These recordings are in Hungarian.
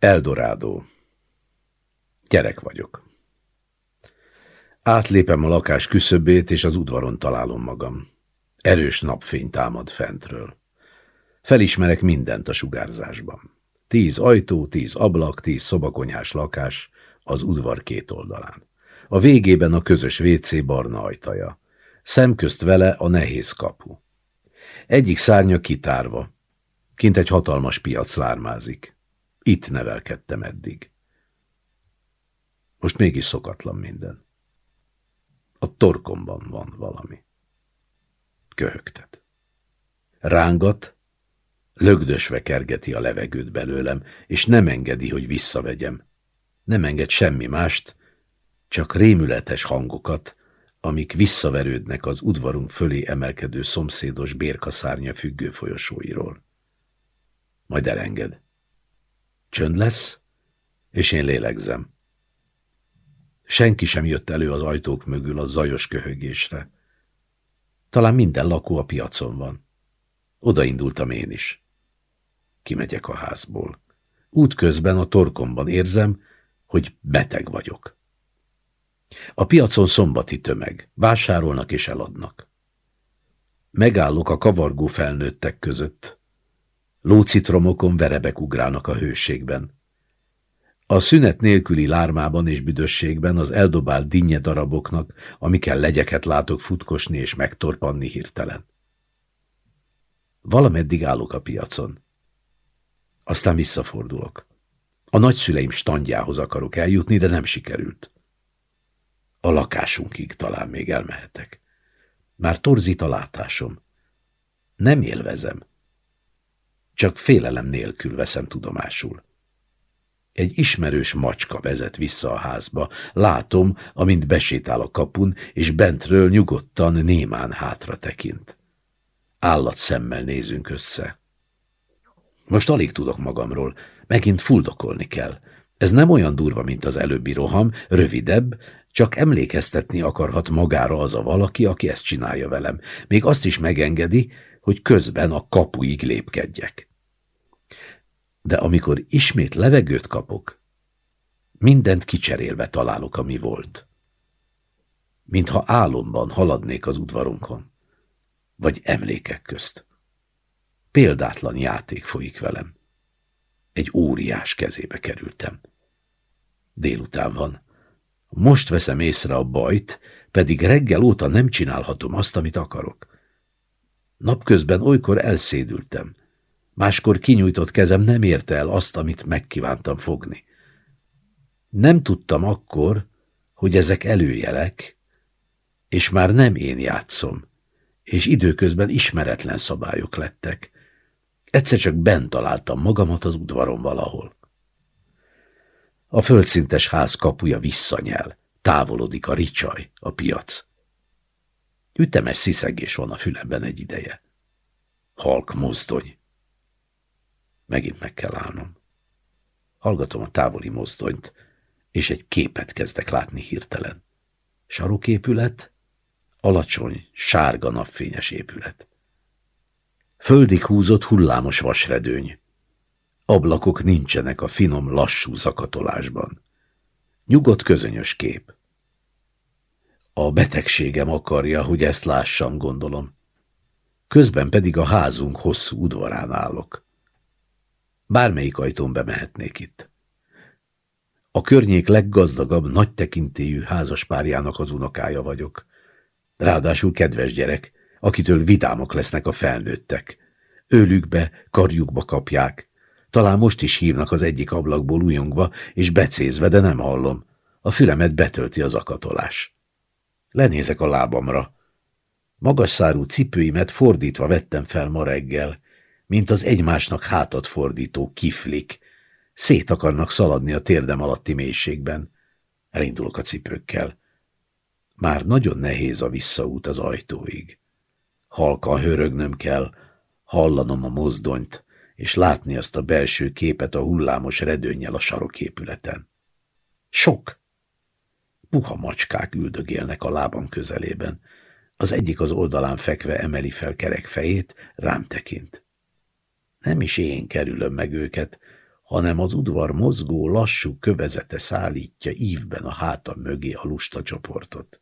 Eldorádó. Gyerek vagyok. Átlépem a lakás küszöbét, és az udvaron találom magam. Erős napfény támad fentről. Felismerek mindent a sugárzásban. Tíz ajtó, tíz ablak, tíz szobakonyás lakás az udvar két oldalán. A végében a közös WC barna ajtaja. Szemközt vele a nehéz kapu. Egyik szárnya kitárva. Kint egy hatalmas piac lármázik. Itt nevelkedtem eddig. Most mégis szokatlan minden. A torkomban van valami. Köhögtet. Rángat, lögdösve kergeti a levegőt belőlem, és nem engedi, hogy visszavegyem. Nem enged semmi mást, csak rémületes hangokat, amik visszaverődnek az udvarunk fölé emelkedő szomszédos bérkaszárnya függő folyosóiról. Majd elenged. Csönd lesz, és én lélegzem. Senki sem jött elő az ajtók mögül a zajos köhögésre. Talán minden lakó a piacon van. Odaindultam én is. Kimegyek a házból. Útközben a torkomban érzem, hogy beteg vagyok. A piacon szombati tömeg. Vásárolnak és eladnak. Megállok a kavargó felnőttek között. Lócitromokon verebek ugrálnak a hőségben. A szünet nélküli lármában és büdösségben az eldobált dinnye daraboknak, amikkel legyeket látok futkosni és megtorpanni hirtelen. Valameddig állok a piacon. Aztán visszafordulok. A nagyszüleim standjához akarok eljutni, de nem sikerült. A lakásunkig talán még elmehetek. Már torzít a látásom. Nem élvezem. Csak félelem nélkül veszem tudomásul. Egy ismerős macska vezet vissza a házba. Látom, amint besétál a kapun, és bentről nyugodtan, némán hátra tekint. Állat szemmel nézünk össze. Most alig tudok magamról, megint fuldokolni kell. Ez nem olyan durva, mint az előbbi roham, rövidebb, csak emlékeztetni akarhat magára az a valaki, aki ezt csinálja velem. Még azt is megengedi, hogy közben a kapuig lépkedjek. De amikor ismét levegőt kapok, mindent kicserélve találok, ami volt. Mintha álomban haladnék az udvarunkon, vagy emlékek közt. Példátlan játék folyik velem. Egy óriás kezébe kerültem. Délután van. Most veszem észre a bajt, pedig reggel óta nem csinálhatom azt, amit akarok. Napközben olykor elszédültem. Máskor kinyújtott kezem nem érte el azt, amit megkívántam fogni. Nem tudtam akkor, hogy ezek előjelek, és már nem én játszom, és időközben ismeretlen szabályok lettek. Egyszer csak bent találtam magamat az udvaron valahol. A földszintes ház kapuja visszanyel, távolodik a ricsaj, a piac. Ütemes sziszegés van a fülemben egy ideje. Halk mozdony. Megint meg kell állnom. Hallgatom a távoli mozdonyt, és egy képet kezdek látni hirtelen. Saroképület, alacsony, sárga napfényes épület. Földig húzott hullámos vasredőny. Ablakok nincsenek a finom, lassú zakatolásban. Nyugodt közönyös kép. A betegségem akarja, hogy ezt lássam, gondolom. Közben pedig a házunk hosszú udvarán állok. Bármelyik ajtón bemehetnék itt. A környék leggazdagabb, nagy tekintélyű házaspárjának az unokája vagyok. Ráadásul kedves gyerek, akitől vidámak lesznek a felnőttek. Őlükbe, karjukba kapják. Talán most is hívnak az egyik ablakból újongva, és becézve, de nem hallom. A fülemet betölti az akatolás. Lenézek a lábamra. Magas szárú cipőimet fordítva vettem fel ma reggel, mint az egymásnak hátat fordító kiflik. Szét akarnak szaladni a térdem alatti mélységben. Elindulok a cipőkkel. Már nagyon nehéz a visszaút az ajtóig. Halkan hörögnöm kell, hallanom a mozdonyt, és látni azt a belső képet a hullámos redőnnyel a saroképületen. Sok! Puha macskák üldögélnek a lábam közelében. Az egyik az oldalán fekve emeli fel kerek fejét, rám tekint. Nem is én kerülöm meg őket, hanem az udvar mozgó, lassú kövezete szállítja ívben a háta mögé a lusta csoportot.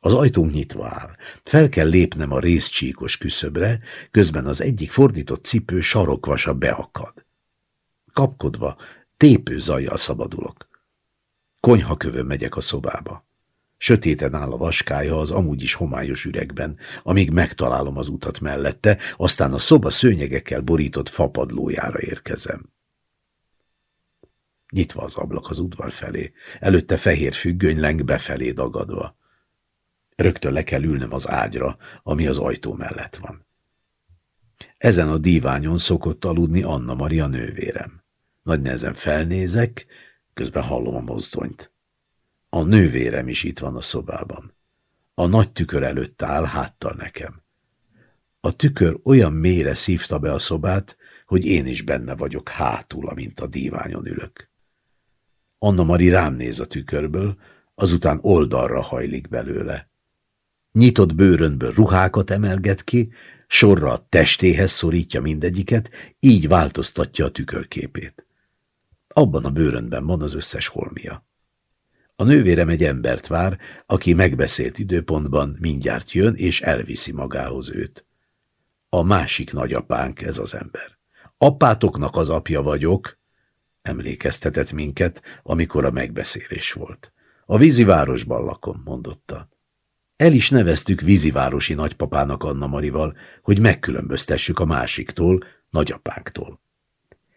Az ajtónk nyitva áll. Fel kell lépnem a részcsíkos küszöbre, közben az egyik fordított cipő sarokvasa beakad. Kapkodva, tépő zajjal szabadulok. Konyhakövön megyek a szobába. Sötéten áll a vaskája az amúgy is homályos üregben, amíg megtalálom az utat mellette, aztán a szoba szőnyegekkel borított fapadlójára érkezem. Nyitva az ablak az udvar felé, előtte fehér függöny leng befelé dagadva. Rögtön le kell ülnöm az ágyra, ami az ajtó mellett van. Ezen a díványon szokott aludni Anna Maria nővérem. Nagy nehezen felnézek, közben hallom a mozdonyt. A nővérem is itt van a szobában. A nagy tükör előtt áll háttal nekem. A tükör olyan mélyre szívta be a szobát, hogy én is benne vagyok hátul, amint a díványon ülök. Anna Mari rám néz a tükörből, azután oldalra hajlik belőle. Nyitott bőrönből ruhákat emelget ki, sorra a testéhez szorítja mindegyiket, így változtatja a tükörképét. Abban a bőrönben van az összes holmia. A nővérem egy embert vár, aki megbeszélt időpontban mindjárt jön és elviszi magához őt. A másik nagyapánk ez az ember. Apátoknak az apja vagyok, emlékeztetett minket, amikor a megbeszélés volt. A vízivárosban lakom, mondotta. El is neveztük vízivárosi nagypapának Anna Marival, hogy megkülönböztessük a másiktól, nagyapánktól.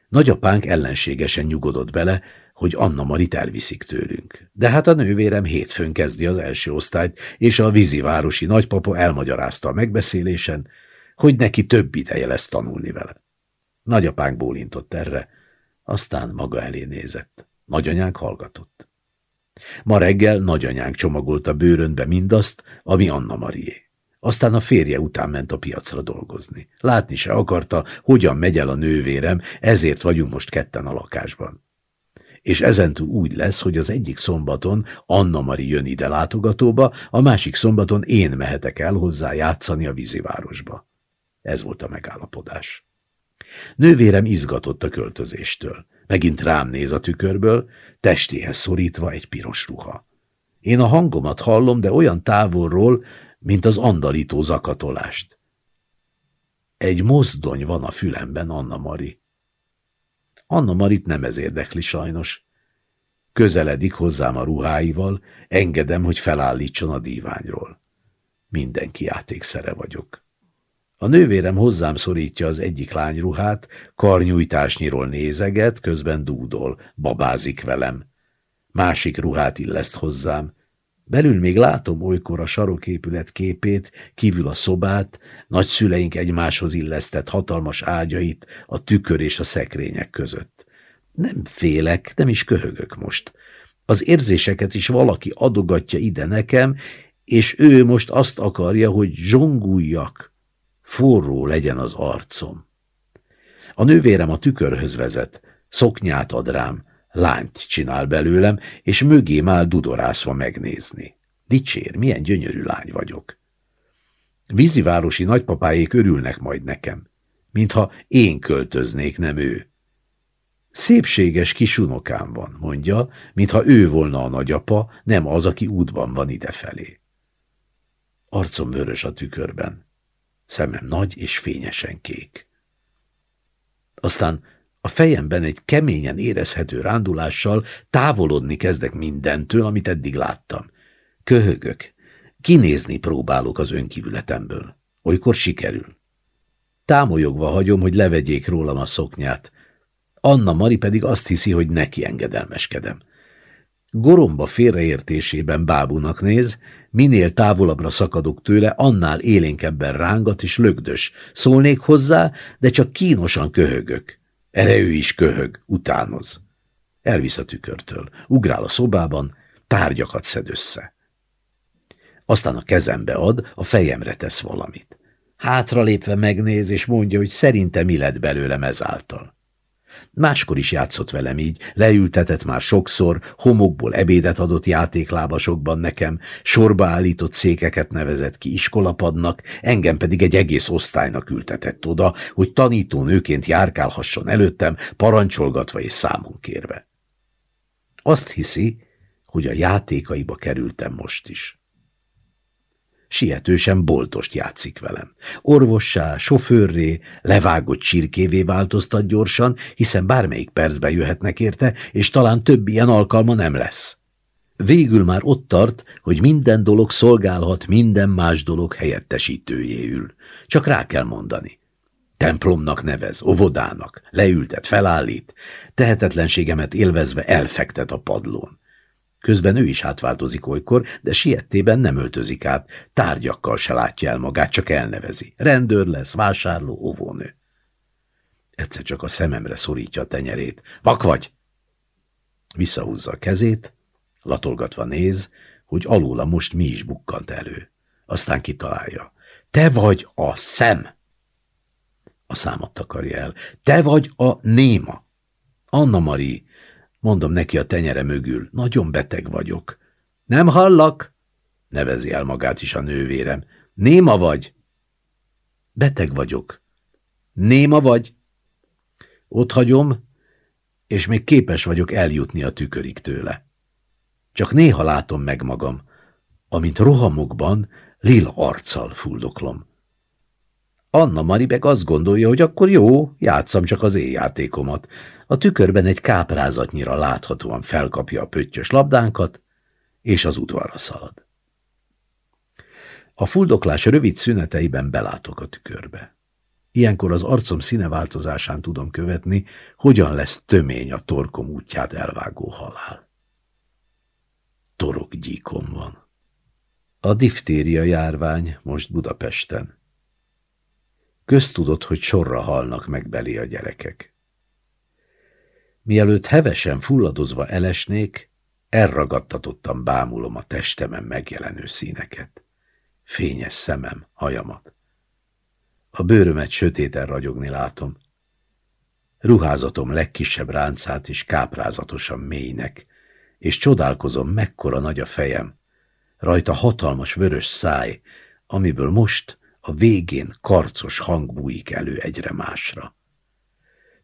Nagyapánk ellenségesen nyugodott bele, hogy Anna Marit elviszik tőlünk. De hát a nővérem hétfőn kezdi az első osztályt, és a vízivárosi nagypapa elmagyarázta a megbeszélésen, hogy neki több ideje lesz tanulni vele. Nagyapánk bólintott erre, aztán maga elé nézett. Nagyanyánk hallgatott. Ma reggel nagyanyánk csomagolta bőrönbe mindazt, ami Anna Marié. Aztán a férje után ment a piacra dolgozni. Látni se akarta, hogyan megy el a nővérem, ezért vagyunk most ketten a lakásban. És ezentúl úgy lesz, hogy az egyik szombaton Anna Mari jön ide látogatóba, a másik szombaton én mehetek el hozzá játszani a vízivárosba. Ez volt a megállapodás. Nővérem izgatott a költözéstől. Megint rám néz a tükörből, testéhez szorítva egy piros ruha. Én a hangomat hallom, de olyan távolról, mint az andalító zakatolást. Egy mozdony van a fülemben, Anna Mari. Anna Marit nem ez érdekli sajnos. Közeledik hozzám a ruháival, engedem, hogy felállítson a díványról. Mindenki játékszere vagyok. A nővérem hozzám szorítja az egyik lányruhát, karnyújtásnyiról nézeget, közben dúdol, babázik velem. Másik ruhát illeszt hozzám. Belül még látom olykor a saroképület képét, kívül a szobát, nagyszüleink egymáshoz illesztett hatalmas ágyait a tükör és a szekrények között. Nem félek, nem is köhögök most. Az érzéseket is valaki adogatja ide nekem, és ő most azt akarja, hogy zsonguljak, forró legyen az arcom. A nővérem a tükörhöz vezet, szoknyát ad rám, lányt csinál belőlem, és mögém áll dudorászva megnézni. Dicsér, milyen gyönyörű lány vagyok. Vízivárosi nagypapáék örülnek majd nekem, mintha én költöznék, nem ő. Szépséges kis unokám van, mondja, mintha ő volna a nagyapa, nem az, aki útban van idefelé. Arcom vörös a tükörben szemem nagy és fényesen kék. Aztán a fejemben egy keményen érezhető rándulással távolodni kezdek mindentől, amit eddig láttam. Köhögök, kinézni próbálok az önkívületemből. Olykor sikerül. Támolyogva hagyom, hogy levegyék rólam a szoknyát. Anna Mari pedig azt hiszi, hogy neki engedelmeskedem. Goromba félreértésében bábúnak néz, minél távolabbra szakadok tőle, annál élénkebben rángat és lögdös. Szólnék hozzá, de csak kínosan köhögök. Erre ő is köhög, utánoz. Elvisz a tükörtől, ugrál a szobában, tárgyakat szed össze. Aztán a kezembe ad, a fejemre tesz valamit. Hátra lépve megnéz, és mondja, hogy szerinte mi lett belőlem ezáltal. Máskor is játszott velem így, leültetett már sokszor, homokból ebédet adott játéklábasokban nekem, sorba állított székeket nevezett ki iskolapadnak, engem pedig egy egész osztálynak ültetett oda, hogy tanítónőként járkálhasson előttem, parancsolgatva és számon kérve. Azt hiszi, hogy a játékaiba kerültem most is. Sietősen boltost játszik velem. Orvossá, sofőrré, levágott csirkévé változtat gyorsan, hiszen bármelyik percben jöhetnek érte, és talán több ilyen alkalma nem lesz. Végül már ott tart, hogy minden dolog szolgálhat minden más dolog helyettesítőjéül. Csak rá kell mondani. Templomnak nevez, óvodának, leültet, felállít, tehetetlenségemet élvezve elfektet a padlón. Közben ő is átváltozik olykor, de siettében nem öltözik át, tárgyakkal se látja el magát, csak elnevezi. Rendőr lesz, vásárló, óvónő. Egyszer csak a szememre szorítja a tenyerét. Vak vagy? Visszahúzza a kezét, latolgatva néz, hogy alóla most mi is bukkant elő. Aztán kitalálja. Te vagy a szem! A számot takarja el. Te vagy a néma. Anna Marie, Mondom neki a tenyere mögül, nagyon beteg vagyok. Nem hallak? Nevezi el magát is a nővérem. Néma vagy? Beteg vagyok. Néma vagy? Ott hagyom, és még képes vagyok eljutni a tükörig tőle. Csak néha látom meg magam, amint rohamokban lila arccal fuldoklom. Anna Maribek azt gondolja, hogy akkor jó, játszam csak az éjjátékomat. A tükörben egy káprázatnyira láthatóan felkapja a pöttyös labdánkat, és az udvarra szalad. A fuldoklás rövid szüneteiben belátok a tükörbe. Ilyenkor az arcom színe változásán tudom követni, hogyan lesz tömény a torkom útját elvágó halál. Torokgyíkom van. A diftéria járvány most Budapesten. Köztudott, hogy sorra halnak meg belé a gyerekek. Mielőtt hevesen fulladozva elesnék, elragadtatottan bámulom a testemen megjelenő színeket. Fényes szemem, hajamat. A bőrömet sötéten ragyogni látom. Ruházatom legkisebb ráncát is káprázatosan mélynek, és csodálkozom, mekkora nagy a fejem. Rajta hatalmas vörös száj, amiből most a végén karcos hang bújik elő egyre másra.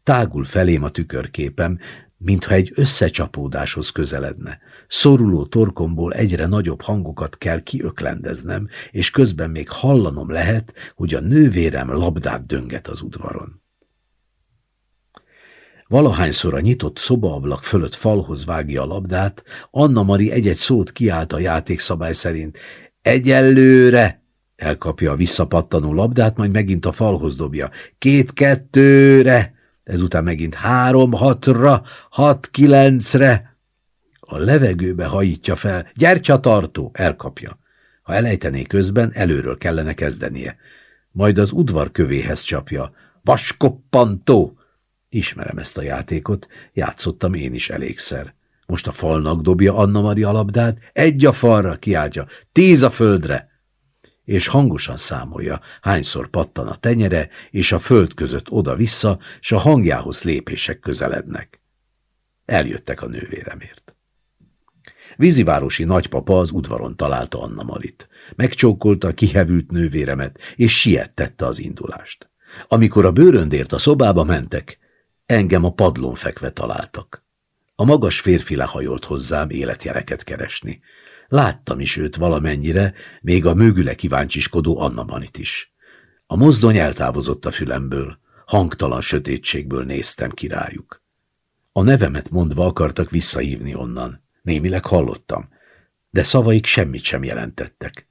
Tágul felém a tükörképem, mintha egy összecsapódáshoz közeledne. Szoruló torkomból egyre nagyobb hangokat kell kiöklendeznem, és közben még hallanom lehet, hogy a nővérem labdát dönget az udvaron. Valahányszor a nyitott szobaablak fölött falhoz vágja a labdát, Anna Mari egy-egy szót kiállt a játékszabály szerint. Egyelőre! Elkapja a visszapattanó labdát, majd megint a falhoz dobja. Két-kettőre! Ezután megint három-hatra, hat-kilencre. A levegőbe hajítja fel. Gyertyatartó! Elkapja. Ha elejtené közben, előről kellene kezdenie. Majd az udvar kövéhez csapja. Vaskoppantó! Ismerem ezt a játékot, játszottam én is elégszer. Most a falnak dobja Anna Maria labdát, egy a falra kiáltja, tíz a földre és hangosan számolja, hányszor pattan a tenyere, és a föld között oda-vissza, s a hangjához lépések közelednek. Eljöttek a nővéremért. Vízivárosi nagypapa az udvaron találta Anna Marit. Megcsókolta a kihevült nővéremet, és siettette az indulást. Amikor a bőröndért a szobába mentek, engem a padlón fekve találtak. A magas férfi lehajolt hozzám életjeleket keresni. Láttam is őt valamennyire, még a mögüle kíváncsiskodó Anna Manit is. A mozdony eltávozott a fülemből, hangtalan sötétségből néztem királyuk. A nevemet mondva akartak visszahívni onnan. Némileg hallottam, de szavaik semmit sem jelentettek.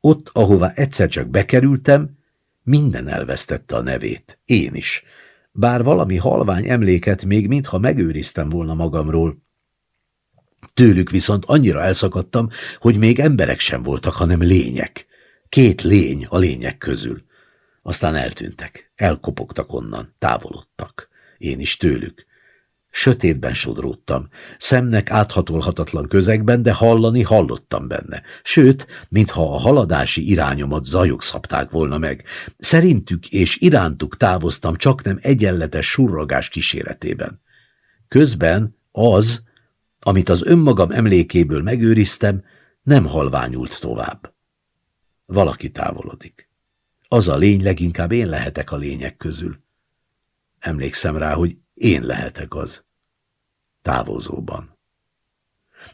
Ott, ahová egyszer csak bekerültem, minden elvesztette a nevét, én is. Bár valami halvány emléket még mintha megőriztem volna magamról, Tőlük viszont annyira elszakadtam, hogy még emberek sem voltak, hanem lények. Két lény a lények közül. Aztán eltűntek, elkopogtak onnan, távolodtak. Én is tőlük. Sötétben sodródtam, szemnek áthatolhatatlan közegben, de hallani hallottam benne. Sőt, mintha a haladási irányomat zajok szabták volna meg. Szerintük és irántuk távoztam csak nem egyenletes surrogás kíséretében. Közben az, amit az önmagam emlékéből megőriztem, nem halványult tovább. Valaki távolodik. Az a lény leginkább én lehetek a lények közül. Emlékszem rá, hogy én lehetek az. Távozóban.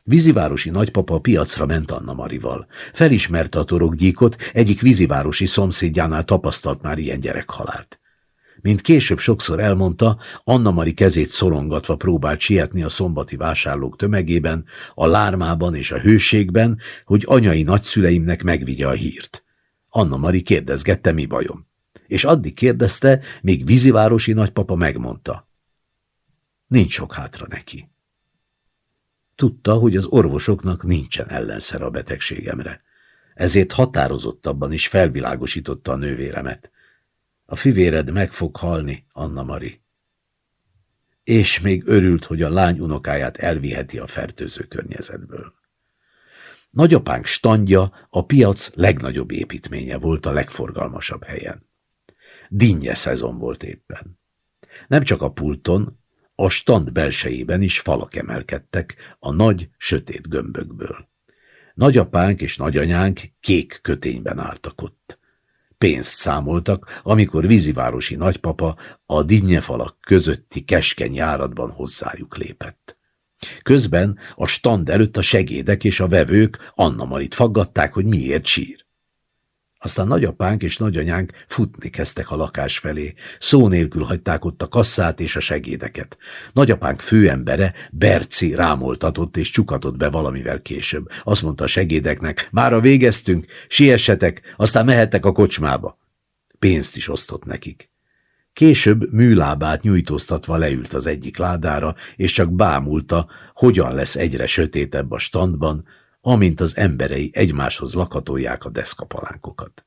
Vízivárosi nagypapa piacra ment Anna Marival. Felismerte a torokgyíkot, egyik vízivárosi szomszédjánál tapasztalt már ilyen gyerekhalált. Mint később sokszor elmondta, Anna Mari kezét szorongatva próbált sietni a szombati vásárlók tömegében, a lármában és a hőségben, hogy anyai nagyszüleimnek megvigye a hírt. Anna Mari kérdezgette, mi bajom. És addig kérdezte, míg vízivárosi nagypapa megmondta. Nincs sok hátra neki. Tudta, hogy az orvosoknak nincsen ellenszer a betegségemre. Ezért határozottabban is felvilágosította a nővéremet. A fivéred meg fog halni, Anna Mari. És még örült, hogy a lány unokáját elviheti a fertőző környezetből. Nagyapánk standja a piac legnagyobb építménye volt a legforgalmasabb helyen. Dinnye szezon volt éppen. Nem csak a pulton, a stand belsejében is falak emelkedtek a nagy, sötét gömbökből. Nagyapánk és nagyanyánk kék kötényben álltak ott. Pénzt számoltak, amikor vízivárosi nagypapa a dinnyefalak közötti keskeny járatban hozzájuk lépett. Közben a stand előtt a segédek és a vevők Anna Marit faggatták, hogy miért sír. Aztán nagyapánk és nagyanyánk futni kezdtek a lakás felé. Szó nélkül hagyták ott a kasszát és a segédeket. Nagyapánk főembere, Berci rámoltatott és csukatott be valamivel később. Azt mondta a segédeknek, mára végeztünk, siessetek, aztán mehettek a kocsmába. Pénzt is osztott nekik. Később műlábát nyújtóztatva leült az egyik ládára, és csak bámulta, hogyan lesz egyre sötétebb a standban, amint az emberei egymáshoz lakatolják a deszkapalánkokat.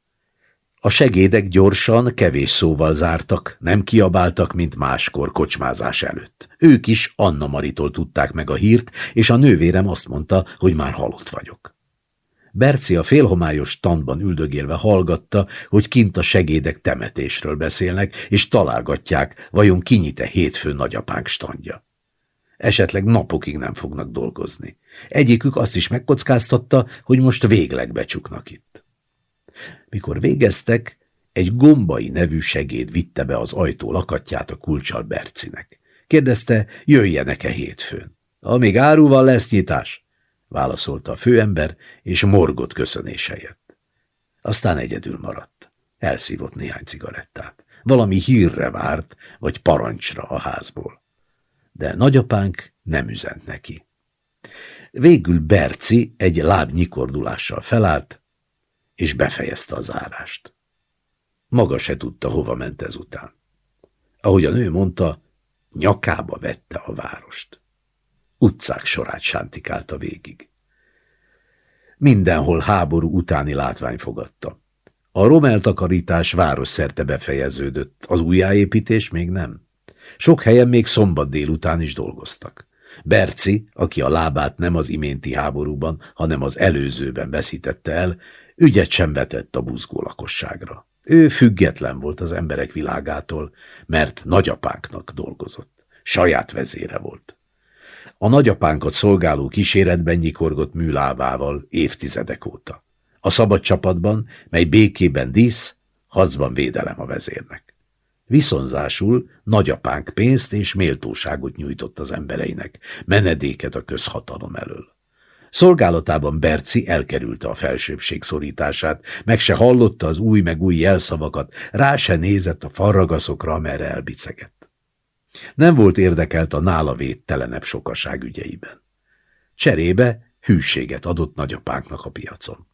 A segédek gyorsan, kevés szóval zártak, nem kiabáltak, mint máskor kocsmázás előtt. Ők is Anna Maritól tudták meg a hírt, és a nővérem azt mondta, hogy már halott vagyok. Berci a félhomályos tandban üldögélve hallgatta, hogy kint a segédek temetésről beszélnek, és találgatják, vajon kinyite hétfő nagyapánk standja. Esetleg napokig nem fognak dolgozni. Egyikük azt is megkockáztatta, hogy most végleg becsuknak itt. Mikor végeztek, egy gombai nevű segéd vitte be az ajtó lakatját a kulcsal Bercinek. Kérdezte, jöjjenek-e hétfőn. Amíg áruval lesz nyitás, válaszolta a főember, és morgott köszönés helyett. Aztán egyedül maradt. Elszívott néhány cigarettát. Valami hírre várt, vagy parancsra a házból de nagyapánk nem üzent neki. Végül Berci egy lábnyikordulással felállt, és befejezte az zárást. Maga se tudta, hova ment ezután. Ahogy a nő mondta, nyakába vette a várost. Utcák sorát sántikálta végig. Mindenhol háború utáni látvány fogadta. A romeltakarítás város szerte befejeződött, az újjáépítés még nem. Sok helyen még szombat délután is dolgoztak. Berci, aki a lábát nem az iménti háborúban, hanem az előzőben veszítette el, ügyet sem vetett a buzgó lakosságra. Ő független volt az emberek világától, mert nagyapánknak dolgozott. Saját vezére volt. A nagyapánkat szolgáló kíséretben nyikorgott műlávával évtizedek óta. A szabad csapatban, mely békében dísz, harcban védelem a vezérnek. Viszonzásul nagyapánk pénzt és méltóságot nyújtott az embereinek, menedéket a közhatalom elől. Szolgálatában Berci elkerülte a felsőbség szorítását, meg se hallotta az új meg új jelszavakat, rá se nézett a farragaszokra, amerre elbicegett. Nem volt érdekelt a nála védtelenebb sokaság ügyeiben. Cserébe hűséget adott nagyapánknak a piacon.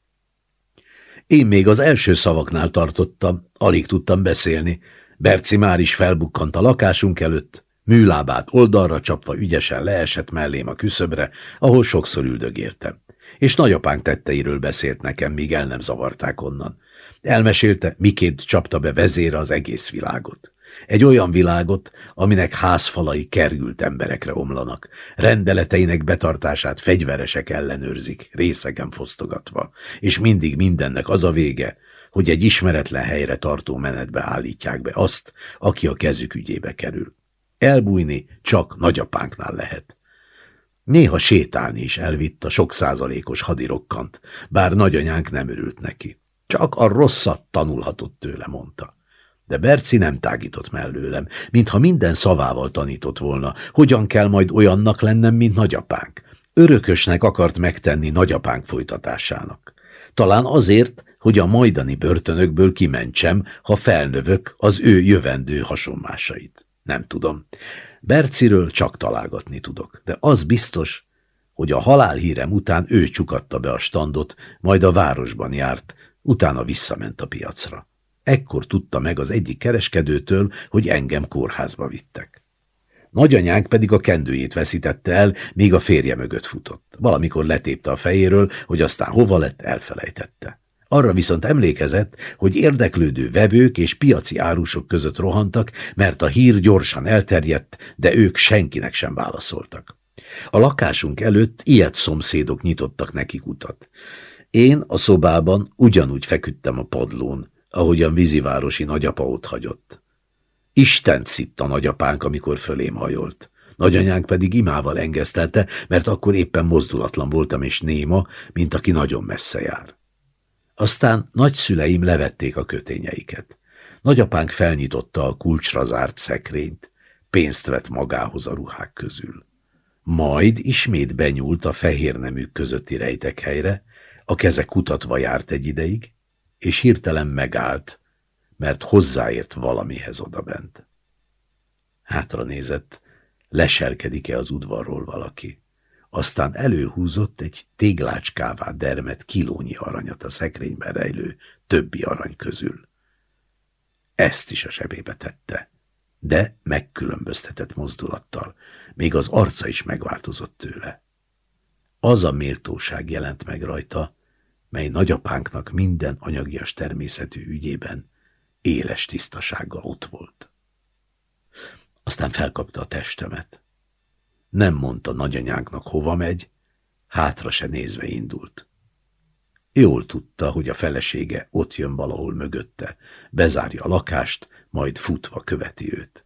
Én még az első szavaknál tartottam, alig tudtam beszélni, Berci már is felbukkant a lakásunk előtt, műlábát oldalra csapva ügyesen leesett mellém a küszöbre, ahol sokszor üldögértem. És nagyapánk tetteiről beszélt nekem, míg el nem zavarták onnan. Elmesélte, miként csapta be vezére az egész világot. Egy olyan világot, aminek házfalai kergült emberekre omlanak, rendeleteinek betartását fegyveresek ellenőrzik, részegen fosztogatva, és mindig mindennek az a vége, hogy egy ismeretlen helyre tartó menetbe állítják be azt, aki a kezük ügyébe kerül. Elbújni csak nagyapánknál lehet. Néha sétálni is elvitt a sok százalékos hadirokkant, bár nagyanyánk nem örült neki. Csak a rosszat tanulhatott tőle, mondta. De Berci nem tágított mellőlem, mintha minden szavával tanított volna, hogyan kell majd olyannak lennem, mint nagyapánk. Örökösnek akart megtenni nagyapánk folytatásának. Talán azért, hogy a majdani börtönökből kimentsem, ha felnövök az ő jövendő hasonmásait. Nem tudom. Berciről csak találgatni tudok, de az biztos, hogy a halálhírem után ő csukatta be a standot, majd a városban járt, utána visszament a piacra. Ekkor tudta meg az egyik kereskedőtől, hogy engem kórházba vittek. Nagyanyánk pedig a kendőjét veszítette el, míg a férje mögött futott. Valamikor letépte a fejéről, hogy aztán hova lett, elfelejtette. Arra viszont emlékezett, hogy érdeklődő vevők és piaci árusok között rohantak, mert a hír gyorsan elterjedt, de ők senkinek sem válaszoltak. A lakásunk előtt ilyet szomszédok nyitottak nekik utat. Én a szobában ugyanúgy feküdtem a padlón, ahogyan vízivárosi nagyapa ott hagyott. Isten szitt a nagyapánk, amikor fölém hajolt. Nagyanyánk pedig imával engesztelte, mert akkor éppen mozdulatlan voltam és néma, mint aki nagyon messze jár. Aztán nagyszüleim levették a kötényeiket. Nagyapánk felnyitotta a kulcsra zárt szekrényt, pénzt vett magához a ruhák közül. Majd ismét benyúlt a fehér neműk közötti rejtek helyre, a keze kutatva járt egy ideig, és hirtelen megállt, mert hozzáért valamihez odabent. Hátra nézett, leselkedik-e az udvarról valaki aztán előhúzott egy téglácskává dermet kilónyi aranyat a szekrényben rejlő többi arany közül. Ezt is a sebébe tette, de megkülönböztetett mozdulattal, még az arca is megváltozott tőle. Az a méltóság jelent meg rajta, mely nagyapánknak minden anyagias természetű ügyében éles tisztasággal ott volt. Aztán felkapta a testemet. Nem mondta nagyanyánknak hova megy, hátra se nézve indult. Jól tudta, hogy a felesége ott jön valahol mögötte, bezárja a lakást, majd futva követi őt.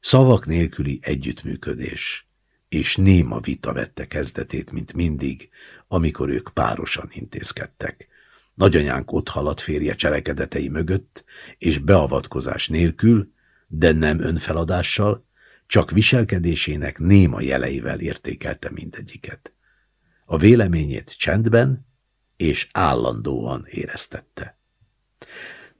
Szavak nélküli együttműködés, és néma vita vette kezdetét, mint mindig, amikor ők párosan intézkedtek. Nagyanyánk ott haladt férje cselekedetei mögött, és beavatkozás nélkül, de nem önfeladással, csak viselkedésének néma jeleivel értékelte mindegyiket. A véleményét csendben és állandóan éreztette.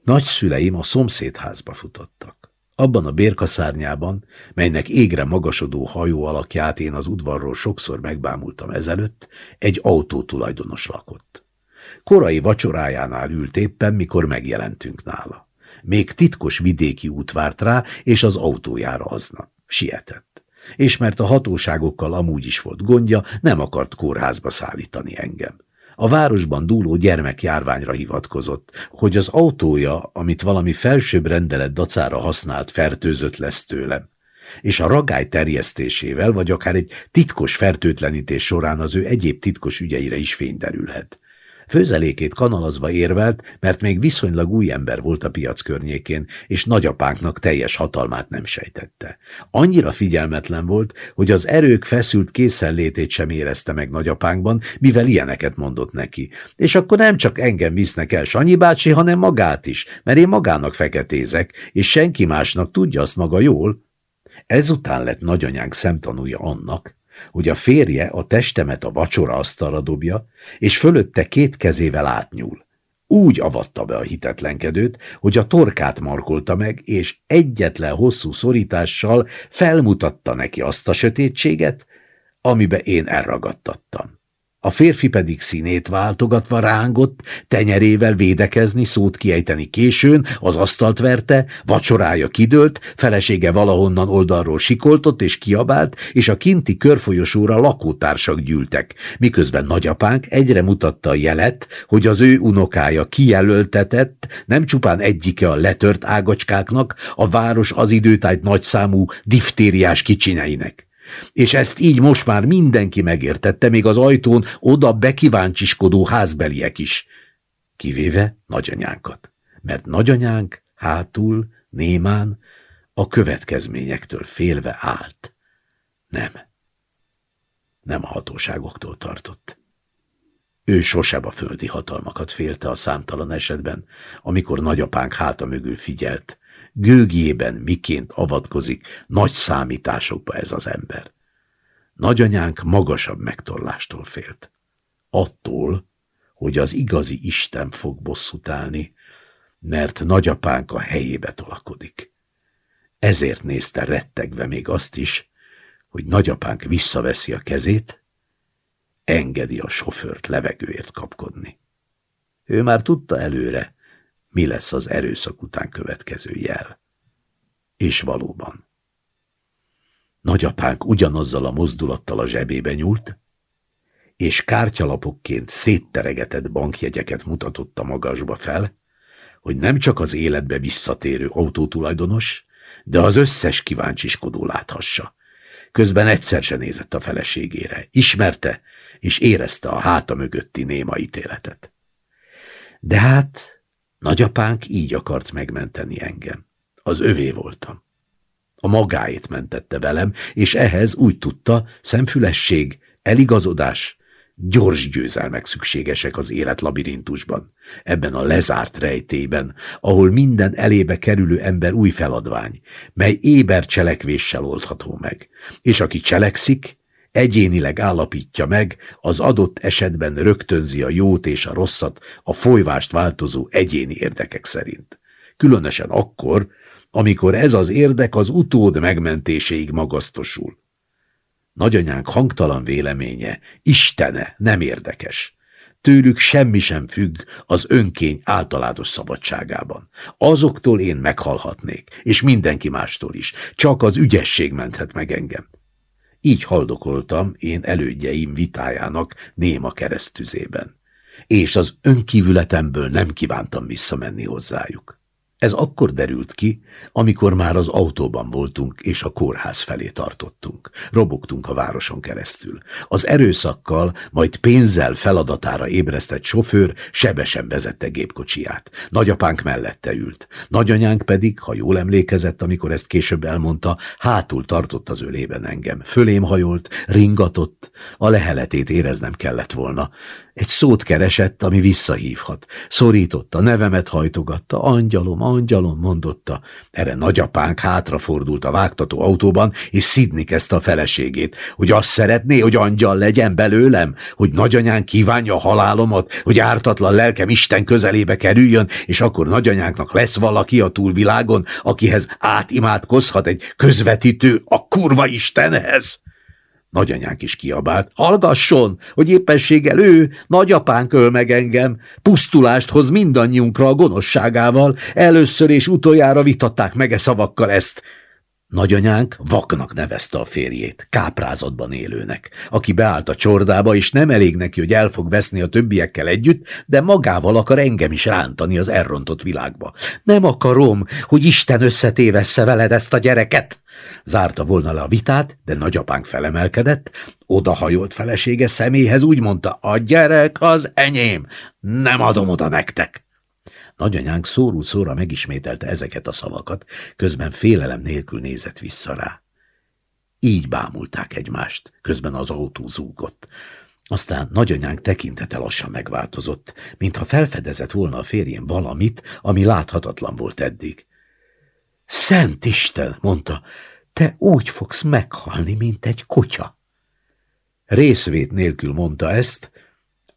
Nagyszüleim a szomszédházba futottak. Abban a bérkaszárnyában, melynek égre magasodó hajó alakját én az udvarról sokszor megbámultam ezelőtt, egy autó tulajdonos lakott. Korai vacsorájánál ült éppen, mikor megjelentünk nála. Még titkos vidéki út várt rá, és az autójára aznap. Sietett. És mert a hatóságokkal amúgy is volt gondja, nem akart kórházba szállítani engem. A városban dúló gyermekjárványra hivatkozott, hogy az autója, amit valami felsőbb rendelet dacára használt, fertőzött lesz tőlem és a ragály terjesztésével, vagy akár egy titkos fertőtlenítés során az ő egyéb titkos ügyeire is fényderülhet. Főzelékét kanalazva érvelt, mert még viszonylag új ember volt a piac környékén, és nagyapánknak teljes hatalmát nem sejtette. Annyira figyelmetlen volt, hogy az erők feszült készenlétét sem érezte meg nagyapánkban, mivel ilyeneket mondott neki. És akkor nem csak engem visznek el Sanyi bácsi, hanem magát is, mert én magának feketézek, és senki másnak tudja azt maga jól. Ezután lett nagyanyánk szemtanúja annak, hogy a férje a testemet a vacsora asztalra dobja, és fölötte két kezével átnyúl. Úgy avatta be a hitetlenkedőt, hogy a torkát markolta meg, és egyetlen hosszú szorítással felmutatta neki azt a sötétséget, amibe én elragadtattam. A férfi pedig színét váltogatva rángott, tenyerével védekezni, szót kiejteni későn, az asztalt verte, vacsorája kidőlt, felesége valahonnan oldalról sikoltott és kiabált, és a kinti körfolyosóra lakótársak gyűltek, miközben nagyapánk egyre mutatta a jelet, hogy az ő unokája kijelöltetett, nem csupán egyike a letört ágacskáknak, a város az időtájt nagyszámú diftériás kicsineinek. És ezt így most már mindenki megértette, még az ajtón oda bekíváncsiskodó házbeliek is, kivéve nagyanyánkat, mert nagyanyánk hátul, némán, a következményektől félve állt. Nem. Nem a hatóságoktól tartott. Ő sosem a földi hatalmakat félte a számtalan esetben, amikor nagyapánk háta mögül figyelt, gőgjében miként avatkozik nagy számításokba ez az ember. Nagyanyánk magasabb megtorlástól félt. Attól, hogy az igazi Isten fog bosszút állni, mert nagyapánk a helyébe tolakodik. Ezért nézte rettegve még azt is, hogy nagyapánk visszaveszi a kezét, engedi a sofőrt levegőért kapkodni. Ő már tudta előre, mi lesz az erőszak után következő jel. És valóban. Nagyapánk ugyanazzal a mozdulattal a zsebébe nyúlt, és kártyalapokként szétteregetett bankjegyeket mutatott a magasba fel, hogy nem csak az életbe visszatérő autótulajdonos, de az összes kíváncsiskodó láthassa. Közben egyszer se nézett a feleségére, ismerte és érezte a háta mögötti néma ítéletet. De hát Nagyapánk így akart megmenteni engem. Az övé voltam. A magáét mentette velem, és ehhez úgy tudta, szemfülesség, eligazodás, gyors győzelmek szükségesek az élet labirintusban, ebben a lezárt rejtében, ahol minden elébe kerülő ember új feladvány, mely éber cselekvéssel oldható meg, és aki cselekszik, egyénileg állapítja meg, az adott esetben rögtönzi a jót és a rosszat a folyvást változó egyéni érdekek szerint. Különösen akkor, amikor ez az érdek az utód megmentéséig magasztosul. Nagyanyánk hangtalan véleménye, Istene nem érdekes. Tőlük semmi sem függ az önkény általános szabadságában. Azoktól én meghalhatnék, és mindenki mástól is. Csak az ügyesség menthet meg engem. Így haldokoltam én elődjeim vitájának néma keresztüzében, és az önkívületemből nem kívántam visszamenni hozzájuk. Ez akkor derült ki, amikor már az autóban voltunk, és a kórház felé tartottunk. Robogtunk a városon keresztül. Az erőszakkal, majd pénzzel feladatára ébresztett sofőr sebesen vezette gépkocsiját. Nagyapánk mellette ült. Nagyanyánk pedig, ha jól emlékezett, amikor ezt később elmondta, hátul tartott az ölében engem. Fölém hajolt, ringatott, a leheletét éreznem kellett volna. Egy szót keresett, ami visszahívhat. Szorította, nevemet hajtogatta, angyalom, angyalom, mondotta. Erre nagyapánk hátrafordult a vágtató autóban, és szidni kezdte a feleségét, hogy azt szeretné, hogy angyal legyen belőlem, hogy nagyanyán kívánja a halálomat, hogy ártatlan lelkem Isten közelébe kerüljön, és akkor nagyanyánknak lesz valaki a túlvilágon, akihez átimádkozhat egy közvetítő a kurva Istenhez. Nagyanyánk is kiabált. Hallgasson, hogy éppenséggel ő, nagyapánk öl meg engem. Pusztulást hoz mindannyiunkra a gonoszságával. Először és utoljára vitatták meg e szavakkal ezt. Nagyanyánk vaknak nevezte a férjét, káprázatban élőnek, aki beállt a csordába, és nem elég neki, hogy el fog veszni a többiekkel együtt, de magával akar engem is rántani az elrontott világba. Nem akarom, hogy Isten összetévessze veled ezt a gyereket! Zárta volna le a vitát, de nagyapánk felemelkedett, odahajolt felesége szeméhez úgy mondta, a gyerek az enyém, nem adom oda nektek. Nagyanyánk szórú szóra megismételte ezeket a szavakat, közben félelem nélkül nézett vissza rá. Így bámulták egymást, közben az autó zúgott. Aztán nagyanyánk tekintete lassan megváltozott, mintha felfedezett volna a férjén valamit, ami láthatatlan volt eddig. Szent Isten, mondta, te úgy fogsz meghalni, mint egy kutya. Részvét nélkül mondta ezt,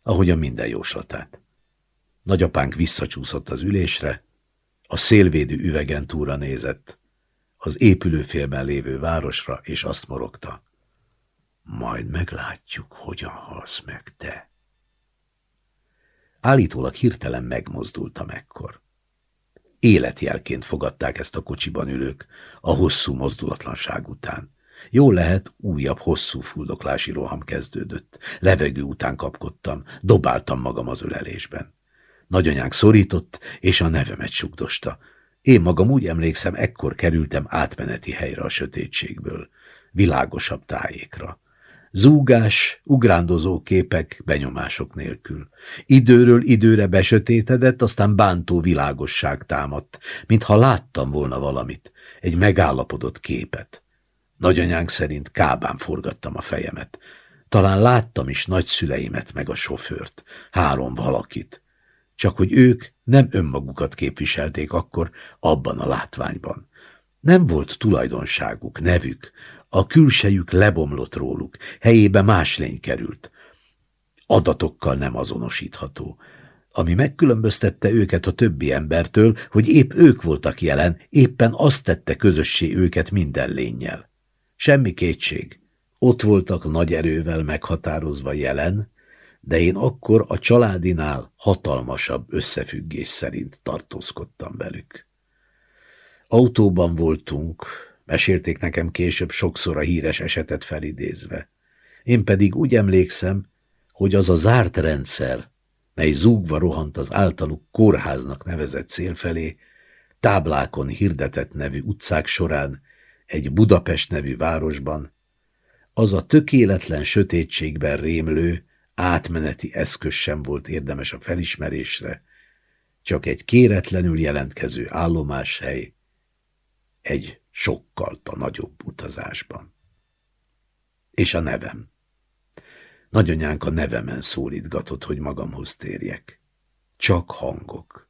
ahogy a minden jóslatát. Nagyapánk visszacsúszott az ülésre, a szélvédő üvegen túra nézett, az épülőfélben lévő városra, és azt morogta. Majd meglátjuk, hogyan halsz meg te. Állítólag hirtelen megmozdultam ekkor. Életjelként fogadták ezt a kocsiban ülők, a hosszú mozdulatlanság után. Jó lehet, újabb hosszú fuldoklási roham kezdődött. Levegő után kapkodtam, dobáltam magam az ölelésben. Nagyanyánk szorított, és a nevemet sugdosta. Én magam úgy emlékszem, ekkor kerültem átmeneti helyre a sötétségből, világosabb tájékra. Zúgás, ugrándozó képek, benyomások nélkül. Időről időre besötétedett, aztán bántó világosság támadt, mintha láttam volna valamit, egy megállapodott képet. Nagyanyánk szerint kábán forgattam a fejemet. Talán láttam is nagyszüleimet meg a sofőrt, három valakit. Csak hogy ők nem önmagukat képviselték akkor abban a látványban. Nem volt tulajdonságuk, nevük, a külsejük lebomlott róluk, helyébe más lény került. Adatokkal nem azonosítható. Ami megkülönböztette őket a többi embertől, hogy épp ők voltak jelen, éppen azt tette közössé őket minden lényel. Semmi kétség. Ott voltak nagy erővel meghatározva jelen, de én akkor a családinál hatalmasabb összefüggés szerint tartózkodtam velük. Autóban voltunk, mesélték nekem később sokszor a híres esetet felidézve. Én pedig úgy emlékszem, hogy az a zárt rendszer, mely zúgva rohant az általuk kórháznak nevezett cél felé, táblákon hirdetett nevű utcák során egy Budapest nevű városban, az a tökéletlen sötétségben rémlő, átmeneti eszköz sem volt érdemes a felismerésre, csak egy kéretlenül jelentkező állomáshely, egy sokkal a nagyobb utazásban. És a nevem. Nagyanyánk a nevemen szólítgatott, hogy magamhoz térjek. Csak hangok.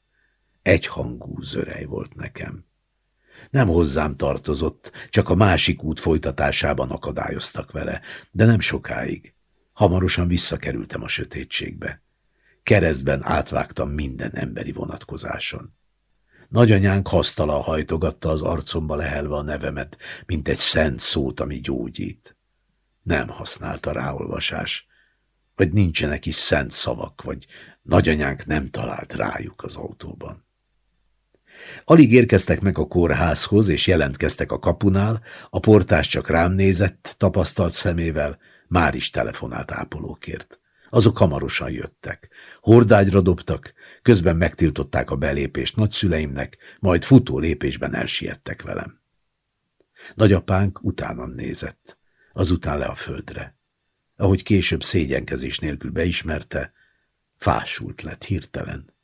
Egyhangú zörej volt nekem. Nem hozzám tartozott, csak a másik út folytatásában akadályoztak vele, de nem sokáig. Hamarosan visszakerültem a sötétségbe. Keresztben átvágtam minden emberi vonatkozáson. Nagyanyánk hasztala hajtogatta az arcomba lehelve a nevemet, mint egy szent szót, ami gyógyít. Nem használta ráolvasás, vagy nincsenek is szent szavak, vagy nagyanyánk nem talált rájuk az autóban. Alig érkeztek meg a kórházhoz, és jelentkeztek a kapunál, a portás csak rám nézett, tapasztalt szemével, már is telefonált ápolókért. Azok hamarosan jöttek. Hordágyra dobtak, közben megtiltották a belépést nagyszüleimnek, majd futó lépésben elsiettek velem. Nagyapánk utána nézett, azután le a földre. Ahogy később szégyenkezés nélkül beismerte, fásult lett hirtelen.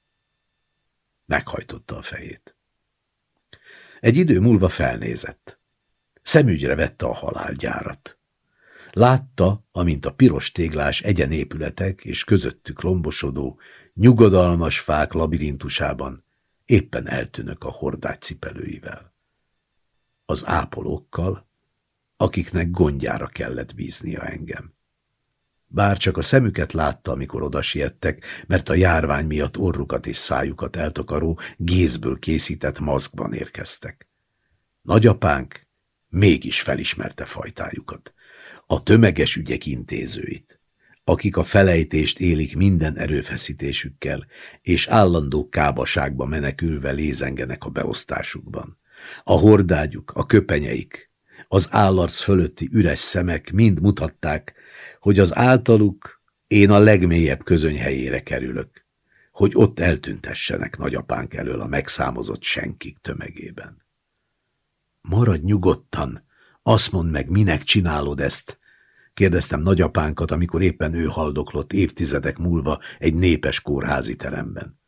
Meghajtotta a fejét. Egy idő múlva felnézett. Szemügyre vette a halálgyárat. Látta, amint a piros téglás egyenépületek és közöttük lombosodó, nyugodalmas fák labirintusában éppen eltűnök a hordágy cipelőivel. Az ápolókkal, akiknek gondjára kellett bíznia engem. Bár csak a szemüket látta, amikor odasiettek, mert a járvány miatt orrukat és szájukat eltakaró, gézből készített maszkban érkeztek. Nagyapánk mégis felismerte fajtájukat a tömeges ügyek intézőit, akik a felejtést élik minden erőfeszítésükkel, és állandó kábaságba menekülve lézengenek a beosztásukban. A hordágyuk, a köpenyeik, az állarc fölötti üres szemek mind mutatták, hogy az általuk én a legmélyebb közöny helyére kerülök, hogy ott eltüntessenek nagyapánk elől a megszámozott senkik tömegében. Maradj nyugodtan, azt mondd meg, minek csinálod ezt? Kérdeztem nagyapánkat, amikor éppen ő haldoklott évtizedek múlva egy népes kórházi teremben.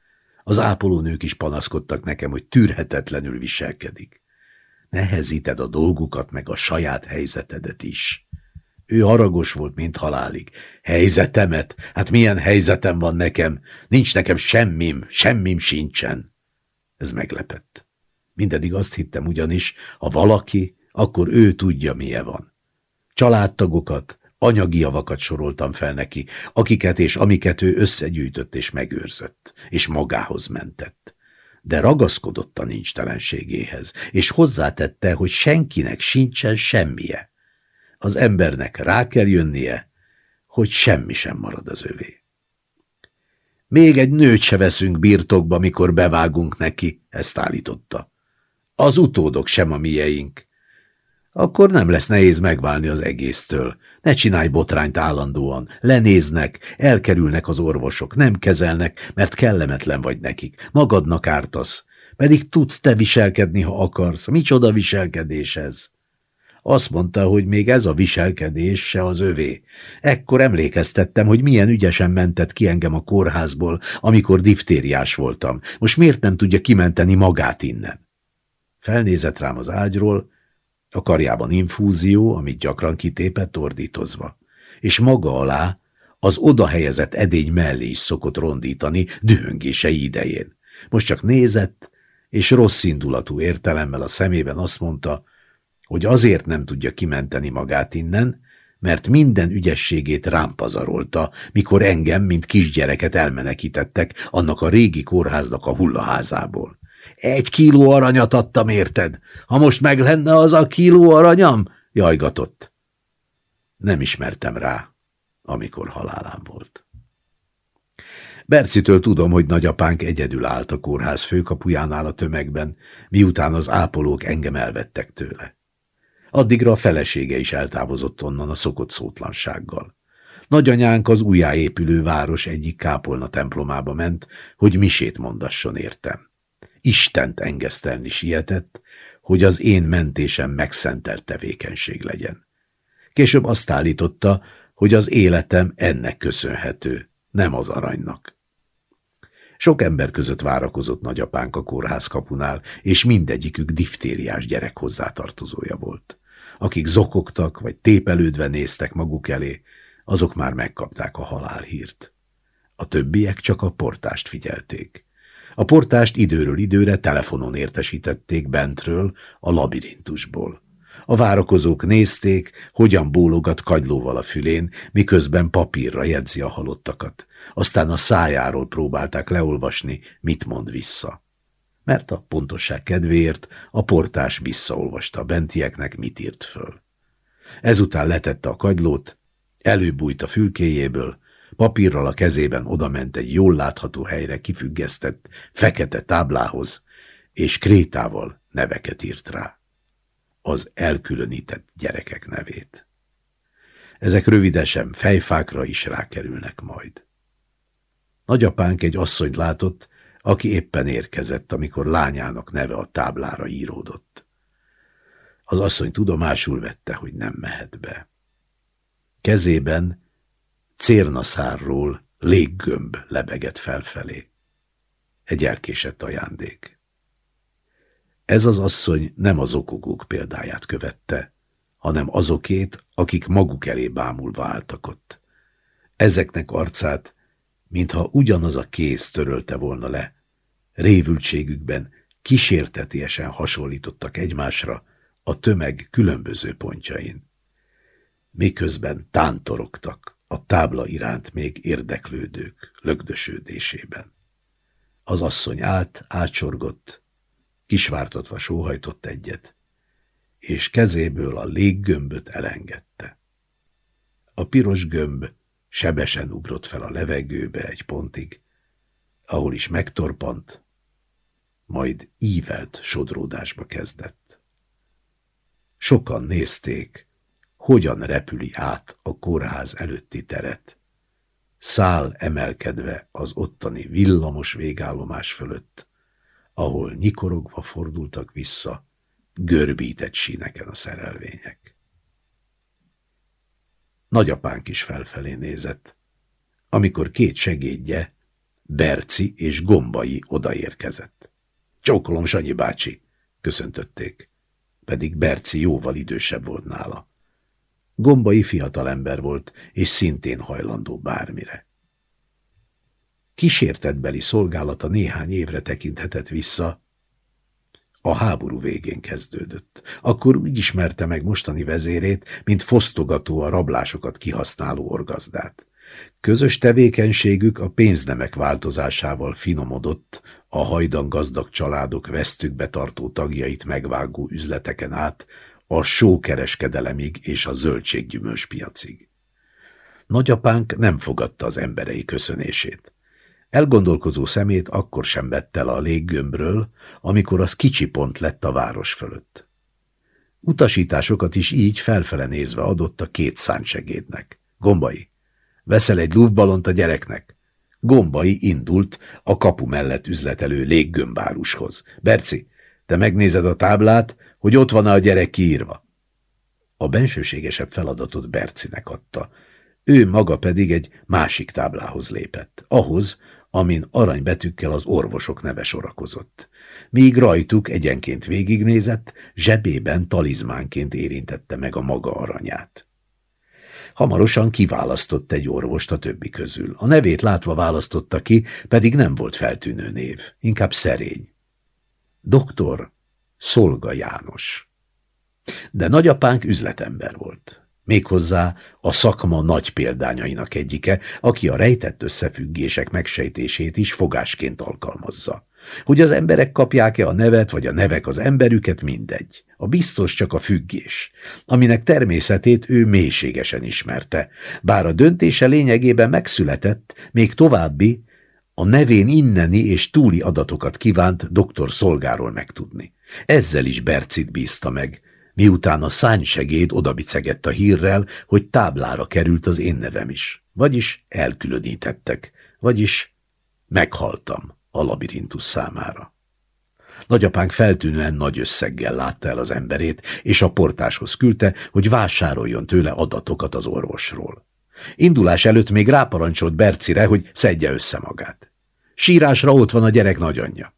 Az ápolónők is panaszkodtak nekem, hogy tűrhetetlenül viselkedik. Nehezíted a dolgukat, meg a saját helyzetedet is. Ő haragos volt, mint halálig. Helyzetemet? Hát milyen helyzetem van nekem? Nincs nekem semmim, semmim sincsen. Ez meglepett. Mindedig azt hittem ugyanis, ha valaki, akkor ő tudja, milyen van. Családtagokat, anyagi javakat soroltam fel neki, akiket és amiket ő összegyűjtött és megőrzött, és magához mentett. De ragaszkodott a nincstelenségéhez, és hozzátette, hogy senkinek sincsen semmije. az embernek rá kell jönnie, hogy semmi sem marad az övé. Még egy nőt se veszünk birtokba, mikor bevágunk neki, ezt állította. Az utódok sem a mieink. Akkor nem lesz nehéz megválni az egésztől. Ne csinálj botrányt állandóan. Lenéznek, elkerülnek az orvosok, nem kezelnek, mert kellemetlen vagy nekik. Magadnak ártasz. Pedig tudsz te viselkedni, ha akarsz. Micsoda viselkedés ez? Azt mondta, hogy még ez a viselkedés se az övé. Ekkor emlékeztettem, hogy milyen ügyesen mentett ki engem a kórházból, amikor diftériás voltam. Most miért nem tudja kimenteni magát innen? Felnézett rám az ágyról, a karjában infúzió, amit gyakran kitépett ordítozva, és maga alá az oda helyezett edény mellé is szokott rondítani dühöngései idején. Most csak nézett, és rossz indulatú értelemmel a szemében azt mondta, hogy azért nem tudja kimenteni magát innen, mert minden ügyességét rám pazarolta, mikor engem, mint kisgyereket elmenekítettek annak a régi kórháznak a hullaházából. Egy kiló aranyat adtam, érted? Ha most meg lenne az a kiló aranyam? Jajgatott. Nem ismertem rá, amikor halálám volt. Bercitől tudom, hogy nagyapánk egyedül állt a kórház főkapujánál a tömegben, miután az ápolók engem elvettek tőle. Addigra a felesége is eltávozott onnan a szokott szótlansággal. Nagyanyánk az újjáépülő város egyik kápolna templomába ment, hogy misét mondasson értem. Istent engesztelni sietett, hogy az én mentésem megszentelt tevékenység legyen. Később azt állította, hogy az életem ennek köszönhető, nem az aranynak. Sok ember között várakozott nagyapánk a kórház kapunál, és mindegyikük diftériás gyerek hozzátartozója volt. Akik zokogtak vagy tépelődve néztek maguk elé, azok már megkapták a halálhírt. A többiek csak a portást figyelték. A portást időről időre telefonon értesítették bentről, a labirintusból. A várakozók nézték, hogyan bólogat kagylóval a fülén, miközben papírra jegyzi a halottakat. Aztán a szájáról próbálták leolvasni, mit mond vissza. Mert a pontosság kedvéért a portás visszaolvasta a bentieknek, mit írt föl. Ezután letette a kagylót, előbújt a fülkéjéből, papírral a kezében odament egy jól látható helyre kifüggesztett, fekete táblához, és krétával neveket írt rá. Az elkülönített gyerekek nevét. Ezek rövidesen fejfákra is rákerülnek majd. Nagyapánk egy asszonyt látott, aki éppen érkezett, amikor lányának neve a táblára íródott. Az asszony tudomásul vette, hogy nem mehet be. Kezében cérnaszárról léggömb lebegett felfelé. Egy elkésett ajándék. Ez az asszony nem az okogók példáját követte, hanem azokét, akik maguk elé bámulva álltak ott. Ezeknek arcát, mintha ugyanaz a kéz törölte volna le, révültségükben kísértetiesen hasonlítottak egymásra a tömeg különböző pontjain. Miközben tántorogtak a tábla iránt még érdeklődők lögdösődésében. Az asszony állt, átsorgott, kisvártatva sóhajtott egyet, és kezéből a léggömböt elengedte. A piros gömb sebesen ugrott fel a levegőbe egy pontig, ahol is megtorpant, majd ívelt sodródásba kezdett. Sokan nézték, hogyan repüli át a kórház előtti teret. Szál emelkedve az ottani villamos végállomás fölött, ahol nyikorogva fordultak vissza, görbített síneken a szerelvények. Nagyapánk is felfelé nézett, amikor két segédje, Berci és Gombai odaérkezett. Csókolom, Sanyi bácsi, köszöntötték, pedig Berci jóval idősebb volt nála. Gombai fiatalember volt, és szintén hajlandó bármire. Kísértetbeli szolgálata néhány évre tekinthetett vissza, a háború végén kezdődött. Akkor úgy ismerte meg mostani vezérét, mint fosztogató a rablásokat kihasználó orgazdát. Közös tevékenységük a pénznemek változásával finomodott, a hajdan gazdag családok vesztükbe tartó tagjait megvágó üzleteken át, a sókereskedelemig és a zöldséggyümölcs piacig. Nagyapánk nem fogadta az emberei köszönését. Elgondolkozó szemét akkor sem vett el a léggömbről, amikor az kicsi pont lett a város fölött. Utasításokat is így felfele nézve adott a két szántsegédnek. Gombai, veszel egy lúvbalont a gyereknek? Gombai indult a kapu mellett üzletelő léggömbárushoz. Berci, te megnézed a táblát, hogy ott van -e a gyerek kiírva. A bensőségesebb feladatot Bercinek adta. Ő maga pedig egy másik táblához lépett, ahhoz, amin aranybetűkkel az orvosok neve sorakozott. Míg rajtuk egyenként végignézett, zsebében talizmánként érintette meg a maga aranyát. Hamarosan kiválasztott egy orvost a többi közül. A nevét látva választotta ki, pedig nem volt feltűnő név, inkább szerény. Doktor Szolga János. De nagyapánk üzletember volt. Méghozzá a szakma nagy példányainak egyike, aki a rejtett összefüggések megsejtését is fogásként alkalmazza. Hogy az emberek kapják-e a nevet, vagy a nevek az emberüket, mindegy. A biztos csak a függés, aminek természetét ő mélységesen ismerte, bár a döntése lényegében megszületett, még további, a nevén inneni és túli adatokat kívánt doktor szolgáról megtudni. Ezzel is Bercit bízta meg, miután a szánysegéd odabicegett a hírrel, hogy táblára került az én nevem is. Vagyis elkülönítettek, vagyis meghaltam a labirintus számára. Nagyapánk feltűnően nagy összeggel látta el az emberét, és a portáshoz küldte, hogy vásároljon tőle adatokat az orvosról. Indulás előtt még ráparancsolt Bercire, hogy szedje össze magát. Sírásra ott van a gyerek nagyanyja.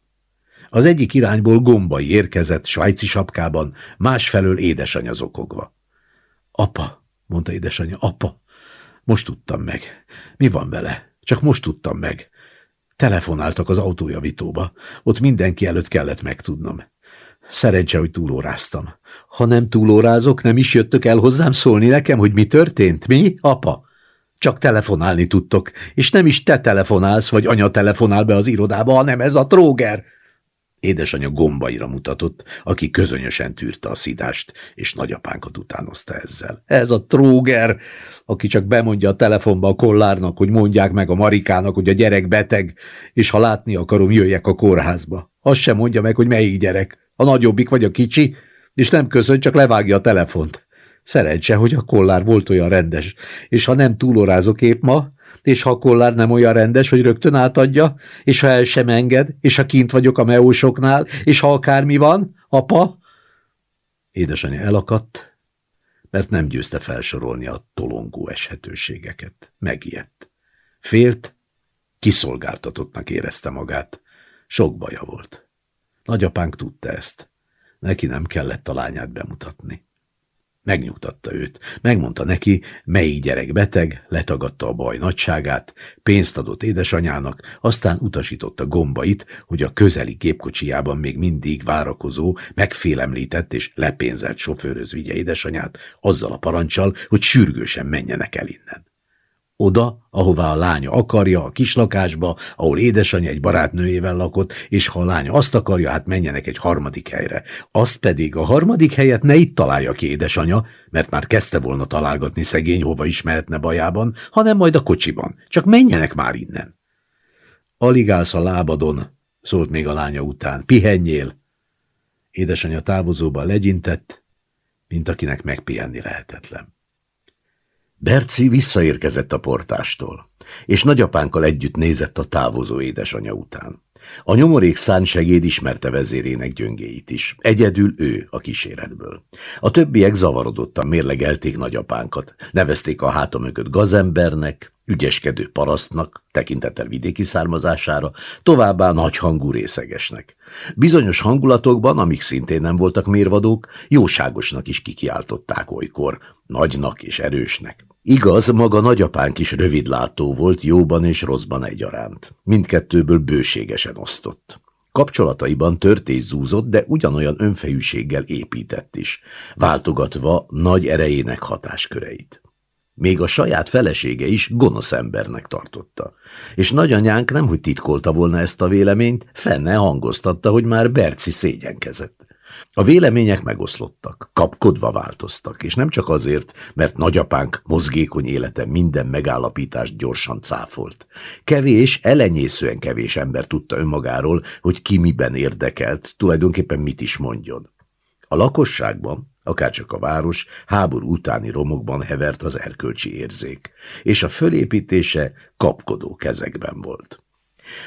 Az egyik irányból gombai érkezett svájci sapkában, másfelől édesanyja zokogva. Apa, mondta édesanyja, apa, most tudtam meg. Mi van vele? Csak most tudtam meg. Telefonáltak az autójavítóba. Ott mindenki előtt kellett megtudnom. Szerencse, hogy túlóráztam. Ha nem túlórázok, nem is jöttök el hozzám szólni nekem, hogy mi történt? Mi, apa? Csak telefonálni tudtok, és nem is te telefonálsz, vagy anya telefonál be az irodába, hanem ez a tróger. Édesanyja gombaira mutatott, aki közönösen tűrte a szidást, és nagyapánkat utánozta ezzel. Ez a tróger, aki csak bemondja a telefonba a kollárnak, hogy mondják meg a Marikának, hogy a gyerek beteg, és ha látni akarom, jöjjek a kórházba. Azt sem mondja meg, hogy melyik gyerek, a nagyobbik vagy a kicsi, és nem köszön, csak levágja a telefont. Szerencse, hogy a kollár volt olyan rendes, és ha nem túlorázok épp ma, és ha a kollár nem olyan rendes, hogy rögtön átadja, és ha el sem enged, és ha kint vagyok a meósoknál, és ha akármi van, apa... Édesanyja elakadt, mert nem győzte felsorolni a tolongó eshetőségeket. Megijedt. Félt, kiszolgáltatottnak érezte magát. Sok baja volt. Nagyapánk tudta ezt. Neki nem kellett a lányát bemutatni. Megnyugtatta őt, megmondta neki, melyik gyerek beteg, letagadta a baj nagyságát, pénzt adott édesanyának, aztán utasította gombait, hogy a közeli gépkocsijában még mindig várakozó, megfélemlített és lepénzelt sofőröz vigye édesanyát, azzal a parancsal, hogy sürgősen menjenek el innen. Oda, ahová a lánya akarja, a kislakásba, ahol édesanyja egy barátnőjével lakott, és ha a lánya azt akarja, hát menjenek egy harmadik helyre. Azt pedig a harmadik helyet ne itt találja ki édesanyja, mert már kezdte volna találgatni szegény, hova is mehetne bajában, hanem majd a kocsiban. Csak menjenek már innen. Alig állsz a lábadon, szólt még a lánya után. Pihenjél! Édesanyja távozóban legyintett, mint akinek megpihenni lehetetlen. Berci visszaérkezett a portástól, és nagyapánkkal együtt nézett a távozó édesanyja után. A nyomorék szánsegéd ismerte vezérének gyöngéit is, egyedül ő a kíséretből. A többiek zavarodottan mérlegelték nagyapánkat, nevezték a háta mögött gazembernek, ügyeskedő parasztnak, tekintettel vidéki származására, továbbá nagyhangú részegesnek. Bizonyos hangulatokban, amik szintén nem voltak mérvadók, jóságosnak is kikiáltották olykor, nagynak és erősnek. Igaz, maga nagyapánk is rövidlátó volt, jóban és rosszban egyaránt. Mindkettőből bőségesen osztott. Kapcsolataiban törtés zúzott, de ugyanolyan önfejűséggel épített is, váltogatva nagy erejének hatásköreit. Még a saját felesége is gonosz embernek tartotta. És nagyanyánk nemhogy titkolta volna ezt a véleményt, fenne hangoztatta, hogy már Berci szégyenkezett. A vélemények megoszlottak, kapkodva változtak, és nem csak azért, mert nagyapánk mozgékony élete minden megállapítást gyorsan cáfolt. Kevés, elenyészően kevés ember tudta önmagáról, hogy ki miben érdekelt, tulajdonképpen mit is mondjon. A lakosságban, akárcsak a város, háború utáni romokban hevert az erkölcsi érzék, és a fölépítése kapkodó kezekben volt.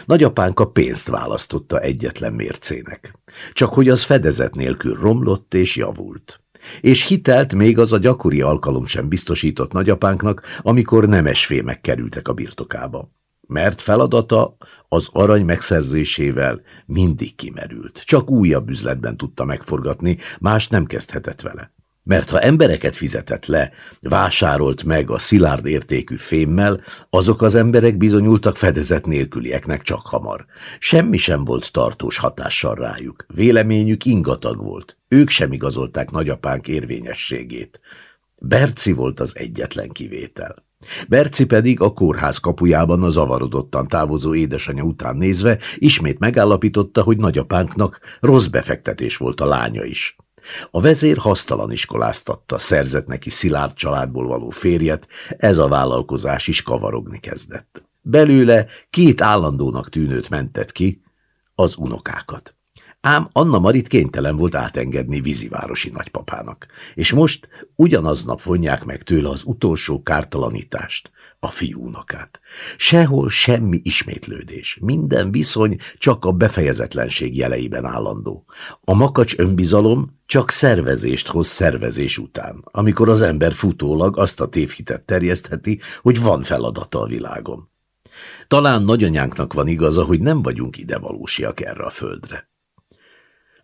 Nagyapánk a pénzt választotta egyetlen mércének. Csak hogy az fedezet nélkül romlott és javult. És hitelt még az a gyakori alkalom sem biztosított nagyapánknak, amikor nemesfémek kerültek a birtokába. Mert feladata az arany megszerzésével mindig kimerült. Csak újabb üzletben tudta megforgatni, más nem kezdhetett vele. Mert ha embereket fizetett le, vásárolt meg a szilárd értékű fémmel, azok az emberek bizonyultak fedezet nélkülieknek csak hamar. Semmi sem volt tartós hatással rájuk. Véleményük ingatag volt. Ők sem igazolták nagyapánk érvényességét. Berci volt az egyetlen kivétel. Berci pedig a kórház kapujában a zavarodottan távozó édesanyja után nézve ismét megállapította, hogy nagyapánknak rossz befektetés volt a lánya is. A vezér hasztalan iskoláztatta, szerzett neki szilárd családból való férjet, ez a vállalkozás is kavarogni kezdett. Belőle két állandónak tűnőt mentett ki, az unokákat. Ám Anna Marit kénytelen volt átengedni vízivárosi nagypapának, és most ugyanaznap vonják meg tőle az utolsó kártalanítást, a fiúnakát. Sehol semmi ismétlődés, minden viszony csak a befejezetlenség jeleiben állandó. A makacs önbizalom csak szervezést hoz szervezés után, amikor az ember futólag azt a tévhitet terjesztheti, hogy van feladata a világon. Talán nagyanyánknak van igaza, hogy nem vagyunk ide valósiak erre a földre.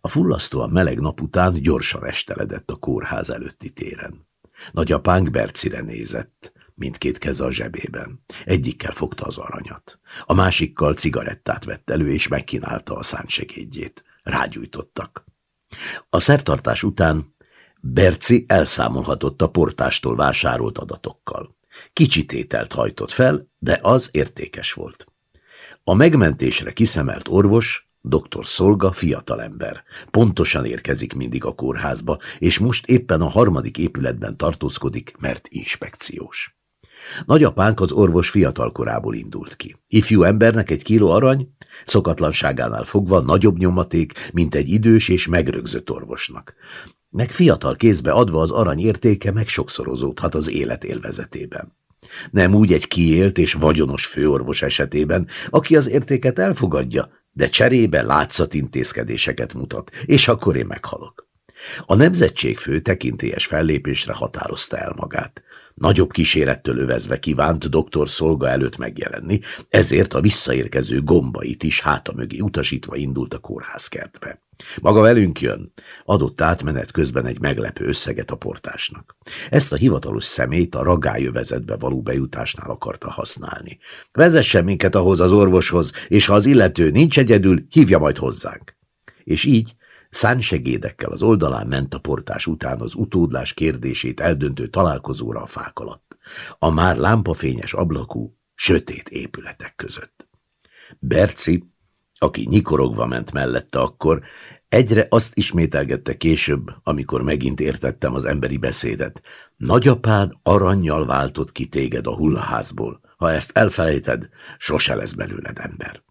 A fullasztóan meleg nap után gyorsan esteledett a kórház előtti téren. Nagyapánk Bercire nézett, mindkét keze a zsebében. Egyikkel fogta az aranyat. A másikkal cigarettát vett elő, és megkínálta a szántsegédjét. Rágyújtottak. A szertartás után Berci elszámolhatott a portástól vásárolt adatokkal. Kicsit ételt hajtott fel, de az értékes volt. A megmentésre kiszemelt orvos Doktor Szolga fiatalember. Pontosan érkezik mindig a kórházba, és most éppen a harmadik épületben tartózkodik, mert inspekciós. Nagyapánk az orvos fiatalkorából indult ki. Ifjú embernek egy kiló arany, szokatlanságánál fogva nagyobb nyomaték, mint egy idős és megrögzött orvosnak. Meg fiatal kézbe adva az arany értéke meg sokszorozódhat az élet élvezetében. Nem úgy egy kiélt és vagyonos főorvos esetében, aki az értéket elfogadja, de cserébe látszatintézkedéseket mutat, és akkor én meghalok. A nemzetségfő tekintélyes fellépésre határozta el magát. Nagyobb kísérettől övezve kívánt doktor szolga előtt megjelenni, ezért a visszaérkező gombait is háta mögé utasítva indult a kórházkertbe. Maga velünk jön, adott átmenet közben egy meglepő összeget a portásnak. Ezt a hivatalos szemét a ragályövezetbe való bejutásnál akarta használni. Vezessen minket ahhoz az orvoshoz, és ha az illető nincs egyedül, hívja majd hozzánk. És így Szánsegédekkel az oldalán ment a portás után az utódlás kérdését eldöntő találkozóra a fák alatt, a már lámpafényes ablakú, sötét épületek között. Berci, aki nyikorogva ment mellette akkor, egyre azt ismételgette később, amikor megint értettem az emberi beszédet. Nagyapád aranyjal váltott ki téged a hullaházból. Ha ezt elfelejted, sose lesz belőled ember.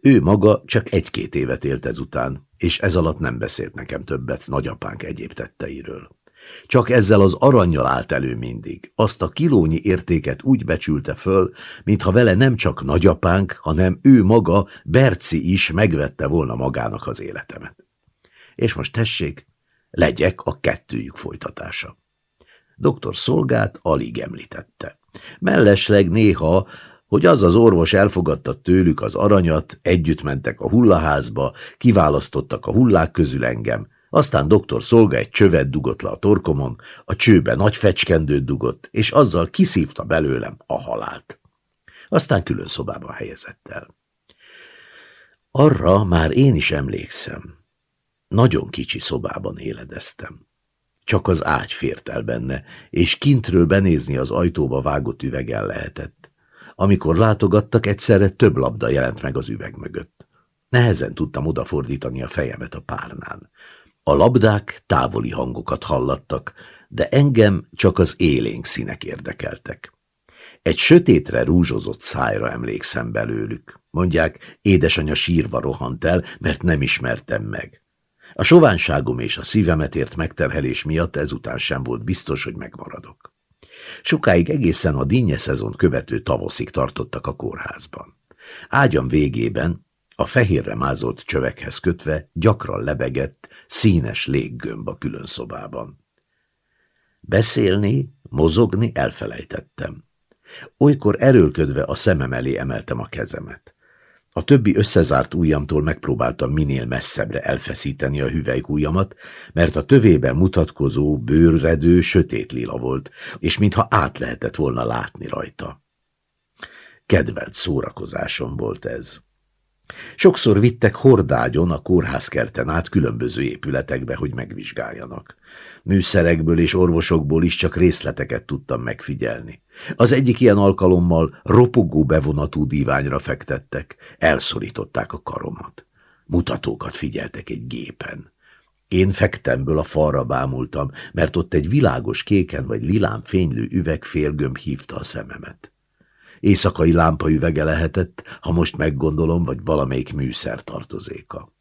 Ő maga csak egy-két évet élt ezután, és ez alatt nem beszélt nekem többet nagyapánk egyéb tetteiről. Csak ezzel az aranyjal állt elő mindig. Azt a kilónyi értéket úgy becsülte föl, mintha vele nem csak nagyapánk, hanem ő maga, Berci is megvette volna magának az életemet. És most tessék, legyek a kettőjük folytatása. Doktor Szolgát alig említette. Mellesleg néha hogy az az orvos elfogadta tőlük az aranyat, együtt mentek a hullaházba, kiválasztottak a hullák közül engem, aztán doktor Szolga egy csövet dugott le a torkomon, a csőbe nagy fecskendőt dugott, és azzal kiszívta belőlem a halált. Aztán külön szobába helyezett el. Arra már én is emlékszem. Nagyon kicsi szobában éledeztem. Csak az ágy fért el benne, és kintről benézni az ajtóba vágott üvegen lehetett. Amikor látogattak, egyszerre több labda jelent meg az üveg mögött. Nehezen tudtam odafordítani a fejemet a párnán. A labdák távoli hangokat hallattak, de engem csak az élénk színek érdekeltek. Egy sötétre rúzsozott szájra emlékszem belőlük. Mondják, édesanyja sírva rohant el, mert nem ismertem meg. A sovánságom és a szívemet ért megterhelés miatt ezután sem volt biztos, hogy megmaradok. Sokáig egészen a dinnye szezon követő tavaszig tartottak a kórházban. Ágyam végében, a fehérre mázolt csövekhez kötve, gyakran lebegett, színes léggömb a külön szobában. Beszélni, mozogni elfelejtettem. Olykor erőlködve a szemem elé emeltem a kezemet. A többi összezárt ujjamtól megpróbáltam minél messzebbre elfeszíteni a hüvelykújjamat, mert a tövében mutatkozó, bőrredő sötét lila volt, és mintha át lehetett volna látni rajta. Kedvelt szórakozásom volt ez. Sokszor vittek hordágyon a kórházkerten át különböző épületekbe, hogy megvizsgáljanak. Műszerekből és orvosokból is csak részleteket tudtam megfigyelni. Az egyik ilyen alkalommal ropogó bevonatú díványra fektettek, elszorították a karomat. Mutatókat figyeltek egy gépen. Én fektemből a falra bámultam, mert ott egy világos kéken vagy lilán fénylő üvegfélgömb hívta a szememet. Éjszakai lámpaüvege lehetett, ha most meggondolom, vagy valamelyik műszer tartozéka.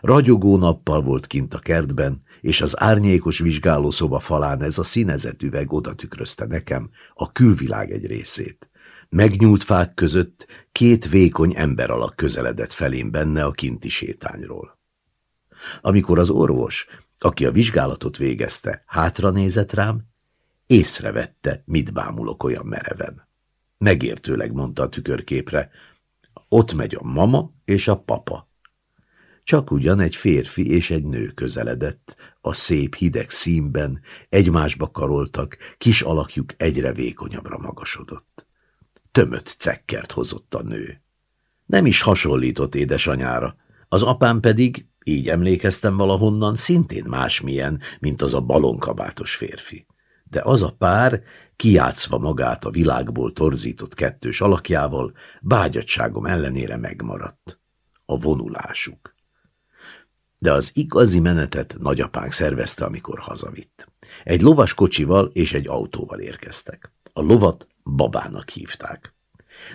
Ragyogó nappal volt kint a kertben, és az árnyékos vizsgálószoba falán ez a színezett üveg oda tükrözte nekem a külvilág egy részét. Megnyúlt fák között két vékony ember alak közeledett felém benne a kinti sétányról. Amikor az orvos, aki a vizsgálatot végezte, hátra nézett rám, észrevette, mit bámulok olyan mereven. Megértőleg mondta a tükörképre, ott megy a mama és a papa. Csak ugyan egy férfi és egy nő közeledett, a szép hideg színben, egymásba karoltak, kis alakjuk egyre vékonyabbra magasodott. Tömött cekkert hozott a nő. Nem is hasonlított édesanyára, az apám pedig, így emlékeztem valahonnan, szintén másmilyen, mint az a balonkabátos férfi. De az a pár, kiátszva magát a világból torzított kettős alakjával, bágyadságom ellenére megmaradt. A vonulásuk de az igazi menetet nagyapánk szervezte, amikor hazavitt. Egy lovas kocsival és egy autóval érkeztek. A lovat babának hívták.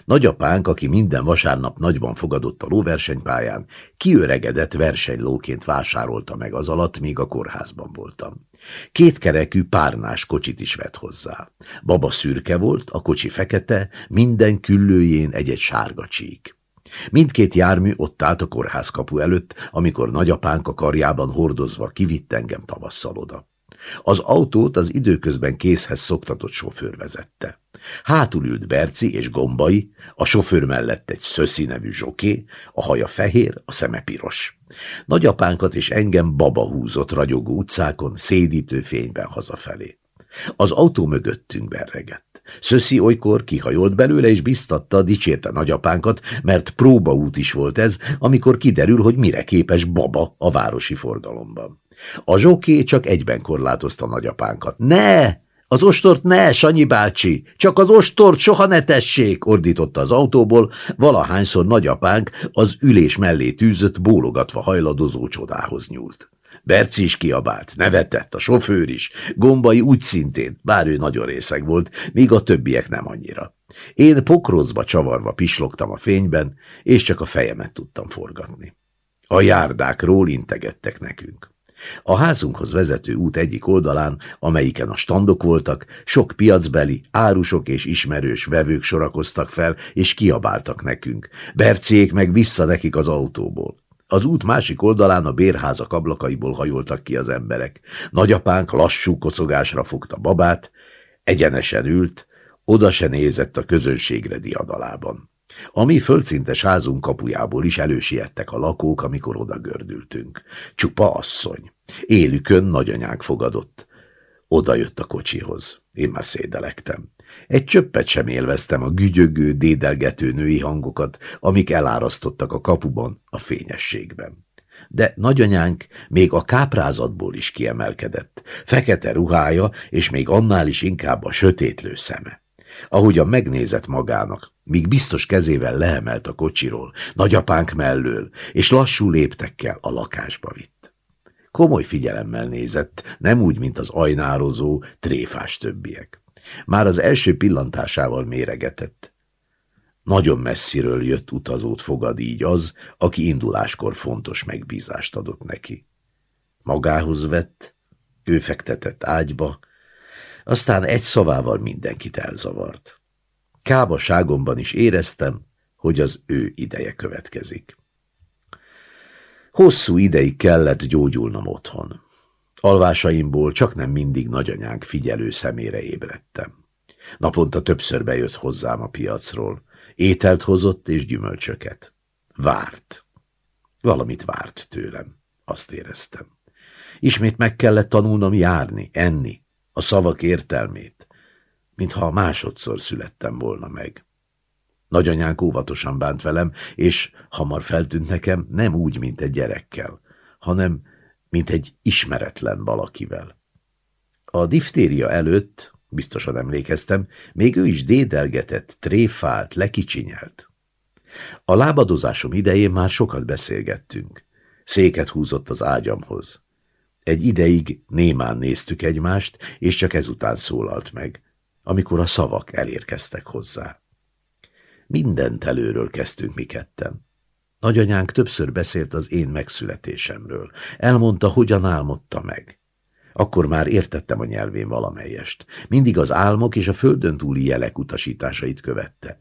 Nagyapánk, aki minden vasárnap nagyban fogadott a lóversenypályán, kiöregedett versenylóként vásárolta meg az alatt, míg a kórházban voltam. Kétkerekű párnás kocsit is vett hozzá. Baba szürke volt, a kocsi fekete, minden küllőjén egy-egy sárga csík. Mindkét jármű ott állt a kórház kapu előtt, amikor nagyapánk a karjában hordozva kivitt engem tavasszal oda. Az autót az időközben készhez szoktatott sofőr vezette. Hátul ült Berci és Gombai, a sofőr mellett egy Szöszi nevű zsoké, a haja fehér, a szeme piros. Nagyapánkat és engem baba húzott ragyogó utcákon, szédítő fényben hazafelé. Az autó mögöttünk berregett. Szöszi olykor kihajolt belőle, és biztatta, dicsérte nagyapánkat, mert próbaút is volt ez, amikor kiderül, hogy mire képes baba a városi forgalomban. A zsoké csak egyben korlátozta nagyapánkat. Ne! Az ostort ne, Sanyi bácsi! Csak az ostort soha ne tessék! ordította az autóból, valahányszor nagyapánk az ülés mellé tűzött, bólogatva hajladozó csodához nyúlt. Berci is kiabált, nevetett, a sofőr is, Gombai úgy szintén, bár ő nagyon részeg volt, míg a többiek nem annyira. Én pokrocba csavarva pislogtam a fényben, és csak a fejemet tudtam forgatni. A járdákról integettek nekünk. A házunkhoz vezető út egyik oldalán, amelyiken a standok voltak, sok piacbeli, árusok és ismerős vevők sorakoztak fel, és kiabáltak nekünk. Berciék meg vissza nekik az autóból. Az út másik oldalán a bérházak ablakaiból hajoltak ki az emberek. Nagyapánk lassú kocogásra fogta babát, egyenesen ült, oda se nézett a közönségre diadalában. A mi földszintes házunk kapujából is elősiettek a lakók, amikor oda gördültünk. Csupa asszony. Élükön nagyanyánk fogadott. Oda jött a kocsihoz. Én már szédelektem. Egy csöppet sem élveztem a gügyögő, dédelgető női hangokat, amik elárasztottak a kapuban, a fényességben. De nagyanyánk még a káprázatból is kiemelkedett, fekete ruhája, és még annál is inkább a sötétlő szeme. Ahogyan megnézett magának, míg biztos kezével leemelt a kocsiról, nagyapánk mellől, és lassú léptekkel a lakásba vitt. Komoly figyelemmel nézett, nem úgy, mint az ajnározó, tréfás többiek. Már az első pillantásával méregetett. Nagyon messziről jött utazót fogad így az, aki induláskor fontos megbízást adott neki. Magához vett, ő fektetett ágyba, aztán egy szavával mindenkit elzavart. Kábaságomban is éreztem, hogy az ő ideje következik. Hosszú ideig kellett gyógyulnom otthon. Alvásaimból csak nem mindig nagyanyánk figyelő szemére ébredtem. Naponta többször bejött hozzám a piacról. Ételt hozott és gyümölcsöket. Várt. Valamit várt tőlem, azt éreztem. Ismét meg kellett tanulnom járni, enni, a szavak értelmét, mintha másodszor születtem volna meg. Nagyanyánk óvatosan bánt velem, és hamar feltűnt nekem nem úgy, mint egy gyerekkel, hanem mint egy ismeretlen valakivel. A diftéria előtt, biztosan emlékeztem, még ő is dédelgetett, tréfált, lekicsinyelt. A lábadozásom idején már sokat beszélgettünk. Széket húzott az ágyamhoz. Egy ideig némán néztük egymást, és csak ezután szólalt meg, amikor a szavak elérkeztek hozzá. Mindent előről kezdtünk mi ketten. Nagyanyánk többször beszélt az én megszületésemről. Elmondta, hogyan álmodta meg. Akkor már értettem a nyelvén valamelyest. Mindig az álmok és a földön túli jelek utasításait követte.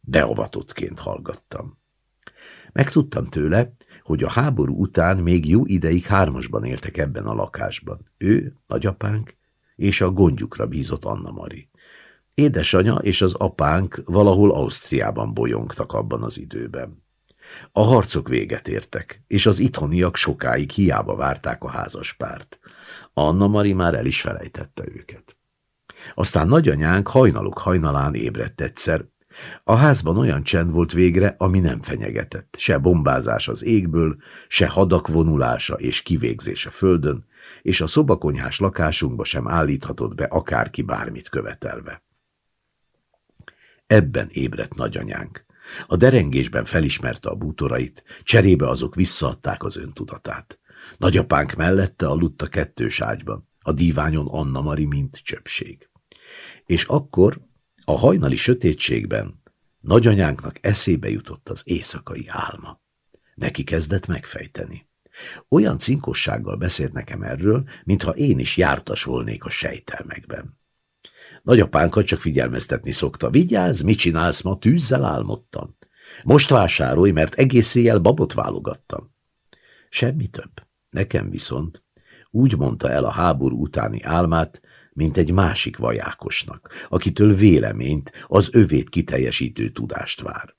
Beavatottként hallgattam. Megtudtam tőle, hogy a háború után még jó ideig hármasban éltek ebben a lakásban. Ő, nagyapánk és a gondjukra bízott Anna Mari. Édesanya és az apánk valahol Ausztriában bolyongtak abban az időben. A harcok véget értek, és az itthoniak sokáig hiába várták a házaspárt. Anna Mari már el is felejtette őket. Aztán nagyanyánk hajnalok hajnalán ébredt egyszer. A házban olyan csend volt végre, ami nem fenyegetett. Se bombázás az égből, se hadak vonulása és kivégzés a földön, és a szobakonyhás lakásunkba sem állíthatott be akárki bármit követelve. Ebben ébredt nagyanyánk. A derengésben felismerte a bútorait, cserébe azok visszaadták az öntudatát. Nagyapánk mellette aludt a kettős ágyban, a díványon Anna Mari, mint csöpség. És akkor, a hajnali sötétségben, nagyanyánknak eszébe jutott az éjszakai álma. Neki kezdett megfejteni. Olyan cinkossággal beszélt nekem erről, mintha én is jártas volnék a sejtelmekben. Nagyapánkat csak figyelmeztetni szokta. Vigyázz, mit csinálsz ma, tűzzel álmodtam. Most vásárolj, mert egész éjjel babot válogattam. Semmi több. Nekem viszont úgy mondta el a háború utáni álmát, mint egy másik vajákosnak, akitől véleményt, az övét kiteljesítő tudást vár.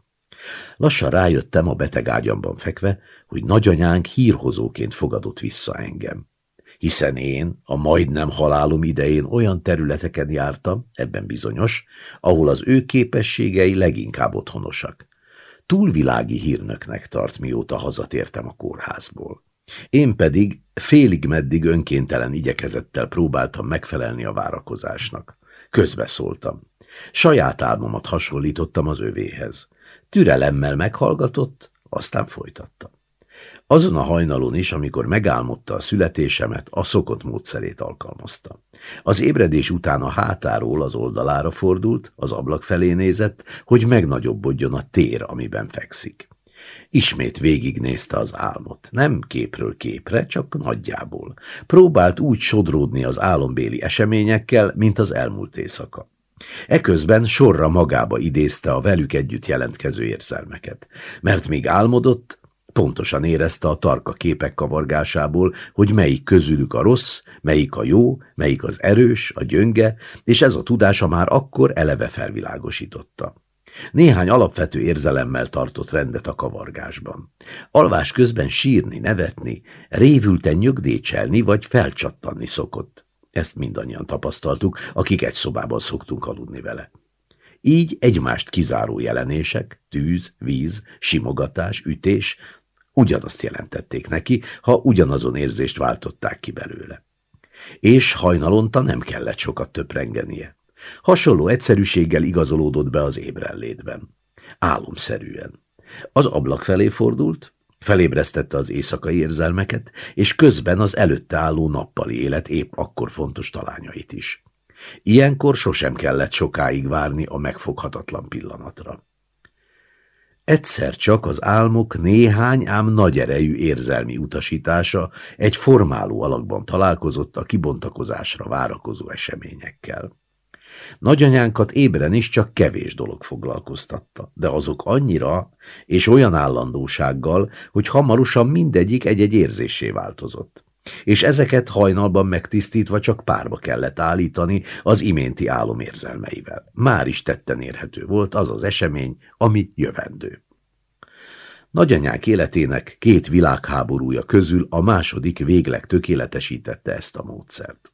Lassan rájöttem a beteg ágyamban fekve, hogy nagyanyánk hírhozóként fogadott vissza engem hiszen én a majdnem halálom idején olyan területeken jártam, ebben bizonyos, ahol az ő képességei leginkább otthonosak. Túlvilági hírnöknek tart, mióta hazatértem a kórházból. Én pedig félig meddig önkéntelen igyekezettel próbáltam megfelelni a várakozásnak. Közbeszóltam. Saját álmomat hasonlítottam az övéhez. Türelemmel meghallgatott, aztán folytattam. Azon a hajnalon is, amikor megálmodta a születésemet, a szokott módszerét alkalmazta. Az ébredés után a hátáról az oldalára fordult, az ablak felé nézett, hogy megnagyobbodjon a tér, amiben fekszik. Ismét végignézte az álmot, nem képről képre, csak nagyjából. Próbált úgy sodródni az álombéli eseményekkel, mint az elmúlt éjszaka. Eközben sorra magába idézte a velük együtt jelentkező érzelmeket, mert még álmodott, Pontosan érezte a tarka képek kavargásából, hogy melyik közülük a rossz, melyik a jó, melyik az erős, a gyönge, és ez a tudása már akkor eleve felvilágosította. Néhány alapvető érzelemmel tartott rendet a kavargásban. Alvás közben sírni, nevetni, révülten nyögdécselni vagy felcsattanni szokott. Ezt mindannyian tapasztaltuk, akik egy szobában szoktunk aludni vele. Így egymást kizáró jelenések, tűz, víz, simogatás, ütés ugyanazt jelentették neki, ha ugyanazon érzést váltották ki belőle. És hajnalonta nem kellett sokat töprengenie. Hasonló egyszerűséggel igazolódott be az ébrenlétben. Álomszerűen. Az ablak felé fordult, Felébresztette az éjszakai érzelmeket, és közben az előtte álló nappali élet épp akkor fontos talányait is. Ilyenkor sosem kellett sokáig várni a megfoghatatlan pillanatra. Egyszer csak az álmok néhány ám nagy erejű érzelmi utasítása egy formáló alakban találkozott a kibontakozásra várakozó eseményekkel. Nagyanyánkat ébren is csak kevés dolog foglalkoztatta, de azok annyira és olyan állandósággal, hogy hamarosan mindegyik egy-egy érzésé változott. És ezeket hajnalban megtisztítva csak párba kellett állítani az iménti álom érzelmeivel. Már is tetten érhető volt az az esemény, ami jövendő. Nagyanyák életének két világháborúja közül a második végleg tökéletesítette ezt a módszert.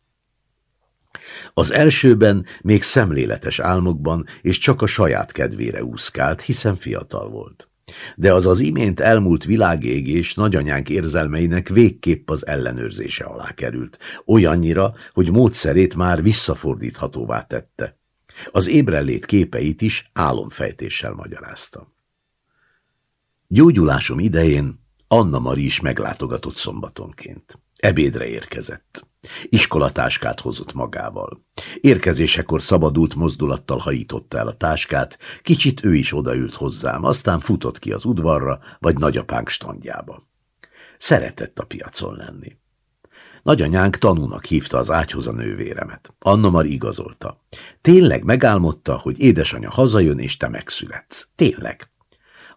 Az elsőben még szemléletes álmokban és csak a saját kedvére úszkált, hiszen fiatal volt. De az az imént elmúlt világégés nagyanyánk érzelmeinek végképp az ellenőrzése alá került, olyannyira, hogy módszerét már visszafordíthatóvá tette. Az ébrellét képeit is álomfejtéssel magyarázta. Gyógyulásom idején Anna Mari is meglátogatott szombatonként. Ebédre érkezett. Iskolatáskát hozott magával. Érkezésekor szabadult mozdulattal hajította el a táskát, kicsit ő is odaült hozzám, aztán futott ki az udvarra, vagy nagyapánk standjába. Szeretett a piacon lenni. Nagyanyánk tanúnak hívta az ágyhoz a nővéremet. Anna már igazolta. Tényleg megálmodta, hogy édesanyja hazajön, és te megszületsz. Tényleg.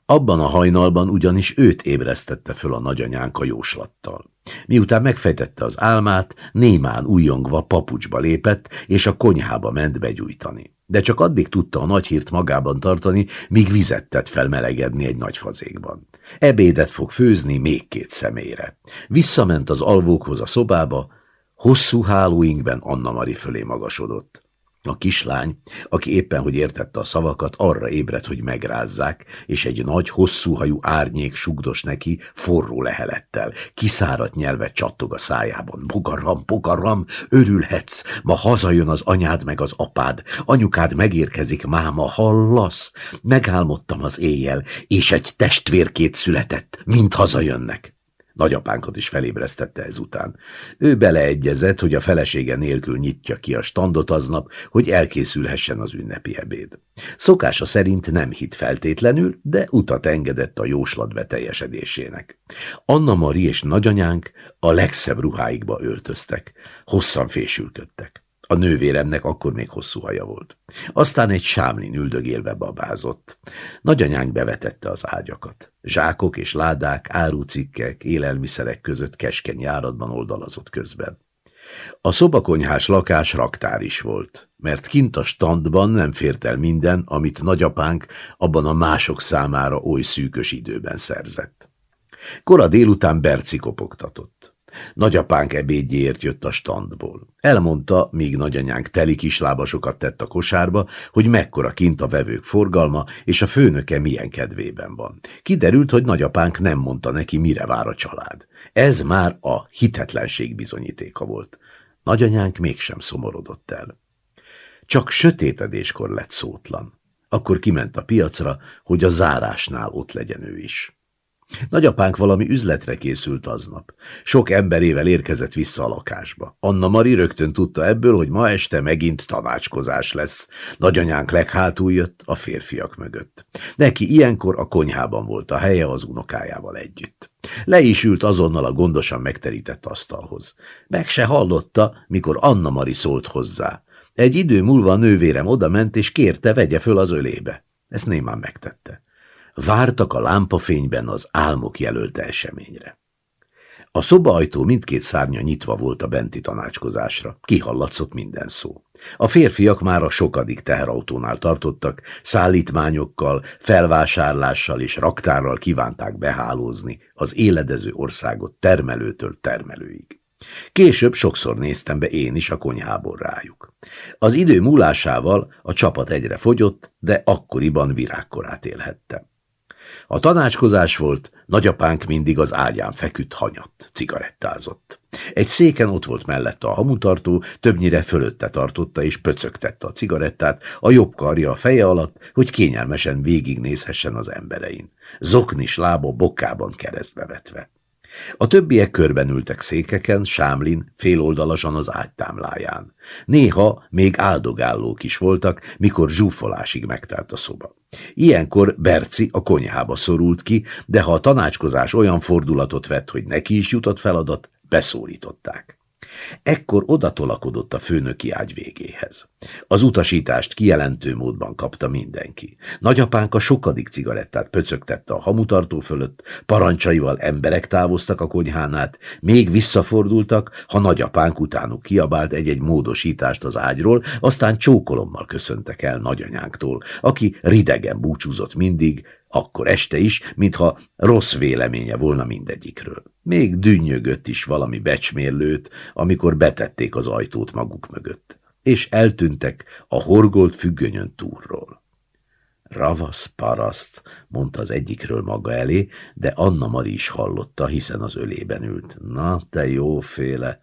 Abban a hajnalban ugyanis őt ébresztette föl a nagyanyánk a jóslattal. Miután megfejtette az álmát, némán újongva papucsba lépett, és a konyhába ment begyújtani. De csak addig tudta a nagy hírt magában tartani, míg vizet tett felmelegedni egy nagy fazékban. Ebédet fog főzni még két személyre. Visszament az alvókhoz a szobába, hosszú hálóinkben Anna Mari fölé magasodott. A kislány, aki éppen hogy értette a szavakat, arra ébredt, hogy megrázzák, és egy nagy, hosszúhajú árnyék sugdos neki forró lehelettel. Kiszáradt nyelve csattog a szájában. Bogaram, bogaram, örülhetsz, ma hazajön az anyád meg az apád. Anyukád megérkezik, máma, hallasz? Megálmodtam az éjjel, és egy testvérkét született, mint hazajönnek. Nagyapánkat is felébresztette ezután. Ő beleegyezett, hogy a felesége nélkül nyitja ki a standot aznap, hogy elkészülhessen az ünnepi ebéd. Szokása szerint nem hit feltétlenül, de utat engedett a jóslat beteljesedésének. Anna Mari és nagyanyánk a legszebb ruháikba öltöztek, hosszan fésülködtek. A nővéremnek akkor még hosszú haja volt. Aztán egy sámlin üldögélve babázott. Nagyanyánk bevetette az ágyakat. Zsákok és ládák, árucikkek, élelmiszerek között keskeny járatban oldalazott közben. A szobakonyhás lakás raktár is volt, mert kint a standban nem fért el minden, amit nagyapánk abban a mások számára oly szűkös időben szerzett. Kora délután Berci kopogtatott. Nagyapánk ebédjéért jött a standból. Elmondta, míg nagyanyánk teli kislábasokat tett a kosárba, hogy mekkora kint a vevők forgalma, és a főnöke milyen kedvében van. Kiderült, hogy nagyapánk nem mondta neki, mire vár a család. Ez már a hitetlenség bizonyítéka volt. Nagyanyánk mégsem szomorodott el. Csak sötétedéskor lett szótlan. Akkor kiment a piacra, hogy a zárásnál ott legyen ő is. Nagyapánk valami üzletre készült aznap. Sok emberével érkezett vissza a lakásba. Anna Mari rögtön tudta ebből, hogy ma este megint tanácskozás lesz. Nagyanyánk leghátul jött a férfiak mögött. Neki ilyenkor a konyhában volt a helye az unokájával együtt. Le is ült azonnal a gondosan megterített asztalhoz. Meg se hallotta, mikor Anna Mari szólt hozzá. Egy idő múlva a nővérem odament, és kérte, vegye föl az ölébe. Ezt némán megtette. Vártak a lámpafényben az álmok jelölte eseményre. A szobaajtó mindkét szárnya nyitva volt a benti tanácskozásra. Kihallatszott minden szó. A férfiak már a sokadik teherautónál tartottak, szállítmányokkal, felvásárlással és raktárral kívánták behálózni az éledező országot termelőtől termelőig. Később sokszor néztem be én is a konyhából rájuk. Az idő múlásával a csapat egyre fogyott, de akkoriban virágkorát élhettem. A tanácskozás volt, nagyapánk mindig az ágyán feküdt hanyatt, cigarettázott. Egy széken ott volt mellette a hamutartó, többnyire fölötte tartotta és pöcögtette a cigarettát, a jobb karja a feje alatt, hogy kényelmesen végignézhessen az emberein. Zoknis lába bokában keresztbe vetve. A többiek körben ültek székeken, sámlin, féloldalasan az ágytámláján. Néha még áldogállók is voltak, mikor zsúfolásig megtelt a szoba. Ilyenkor Berci a konyhába szorult ki, de ha a tanácskozás olyan fordulatot vett, hogy neki is jutott feladat, beszólították. Ekkor odatolakodott a főnöki ágy végéhez. Az utasítást kijelentő módban kapta mindenki. Nagyapánk a sokadik cigarettát pöcögtette a hamutartó fölött, parancsaival emberek távoztak a konyhánát, még visszafordultak, ha nagyapánk utánuk kiabált egy-egy módosítást az ágyról, aztán csókolommal köszöntek el nagyanyánktól, aki ridegen búcsúzott mindig, akkor este is, mintha rossz véleménye volna mindegyikről. Még dünnyögött is valami becsmérlőt, amikor betették az ajtót maguk mögött, és eltűntek a horgolt függönyön túlról. Ravasz paraszt, mondta az egyikről maga elé, de Anna Mari is hallotta, hiszen az ölében ült. Na, te jóféle,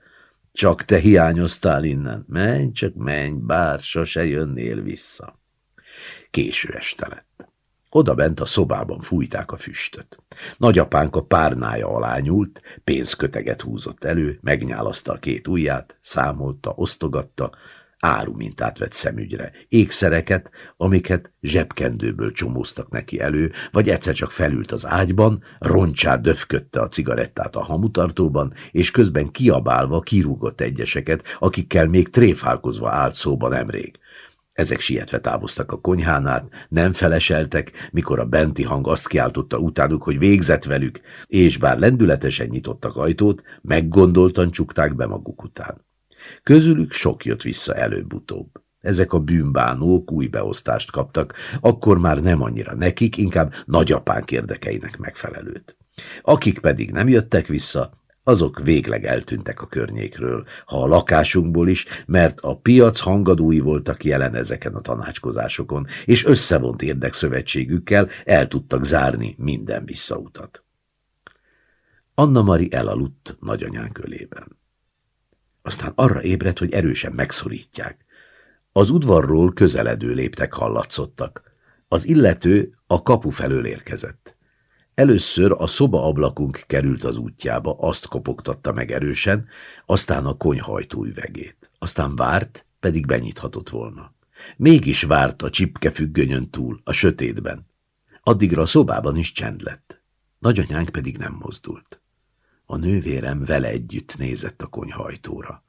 csak te hiányoztál innen. Menj, csak menj, bár sose jönnél vissza. Késő este lett. Oda bent a szobában fújták a füstöt. Nagyapánk a párnája alá nyúlt, pénzköteget húzott elő, megnyálaszta a két ujját, számolta, osztogatta, áru mintát vett szemügyre, ékszereket, amiket zsebkendőből csomóztak neki elő, vagy egyszer csak felült az ágyban, roncsát döfködte a cigarettát a hamutartóban, és közben kiabálva kirúgott egyeseket, akikkel még tréfálkozva állt szóba nemrég. Ezek sietve távoztak a konyhánál, nem feleseltek, mikor a benti hang azt kiáltotta utánuk, hogy végzett velük, és bár lendületesen nyitottak ajtót, meggondoltan csukták be maguk után. Közülük sok jött vissza előbb-utóbb. Ezek a bűnbánók új beosztást kaptak, akkor már nem annyira nekik, inkább nagyapánk érdekeinek megfelelőt. Akik pedig nem jöttek vissza, azok végleg eltűntek a környékről, ha a lakásunkból is, mert a piac hangadói voltak jelen ezeken a tanácskozásokon, és összevont érdekszövetségükkel el tudtak zárni minden visszautat. Anna Mari elaludt nagyanyán kölében. Aztán arra ébredt, hogy erősen megszorítják. Az udvarról közeledő léptek hallatszottak. Az illető a kapu felől érkezett. Először a szoba ablakunk került az útjába, azt kopogtatta meg erősen, aztán a konyhajtó üvegét. Aztán várt, pedig benyithatott volna. Mégis várt a csipke függönyön túl, a sötétben. Addigra a szobában is csend lett. Nagyanyánk pedig nem mozdult. A nővérem vele együtt nézett a konyhajtóra.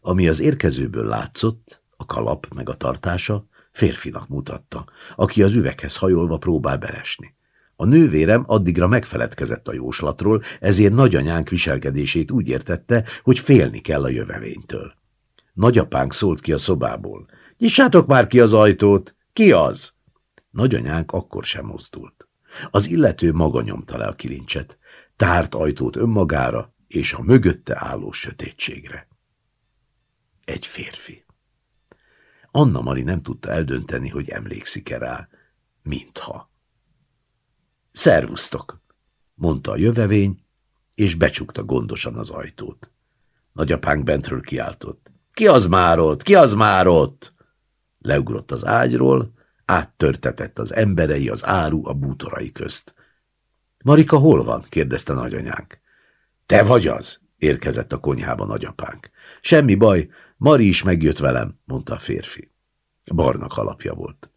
Ami az érkezőből látszott, a kalap meg a tartása, férfinak mutatta, aki az üveghez hajolva próbál beresni. A nővérem addigra megfeledkezett a jóslatról, ezért nagyanyánk viselkedését úgy értette, hogy félni kell a jövevénytől. Nagyapánk szólt ki a szobából. Nyissátok már ki az ajtót! Ki az? Nagyanyánk akkor sem mozdult. Az illető maga nyomta le a kilincset, tárt ajtót önmagára és a mögötte álló sötétségre. Egy férfi. Anna Mari nem tudta eldönteni, hogy emlékszik-e rá, mintha. Szervusztok, mondta a jövevény, és becsukta gondosan az ajtót. Nagyapánk bentről kiáltott. Ki az már ott? Ki az már ott? Leugrott az ágyról, áttörtetett az emberei, az áru a bútorai közt. Marika hol van? kérdezte nagyanyánk. Te vagy az? érkezett a konyhába nagyapánk. Semmi baj, Mari is megjött velem, mondta a férfi. Barna alapja volt.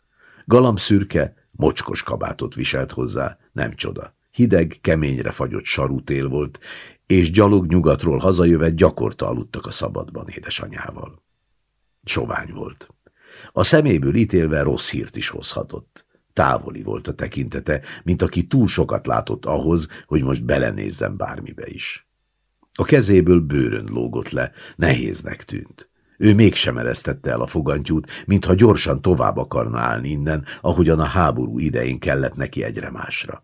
Galambszürke, Mocskos kabátot viselt hozzá, nem csoda. Hideg, keményre fagyott sarutél volt, és gyalog nyugatról hazajövet gyakorta aludtak a szabadban édesanyával. Sovány volt. A szeméből ítélve rossz hírt is hozhatott. Távoli volt a tekintete, mint aki túl sokat látott ahhoz, hogy most belenézzen bármibe is. A kezéből bőrön lógott le, nehéznek tűnt. Ő mégsem eresztette el a fogantyút, mintha gyorsan tovább akarna állni innen, ahogyan a háború idején kellett neki egyre másra.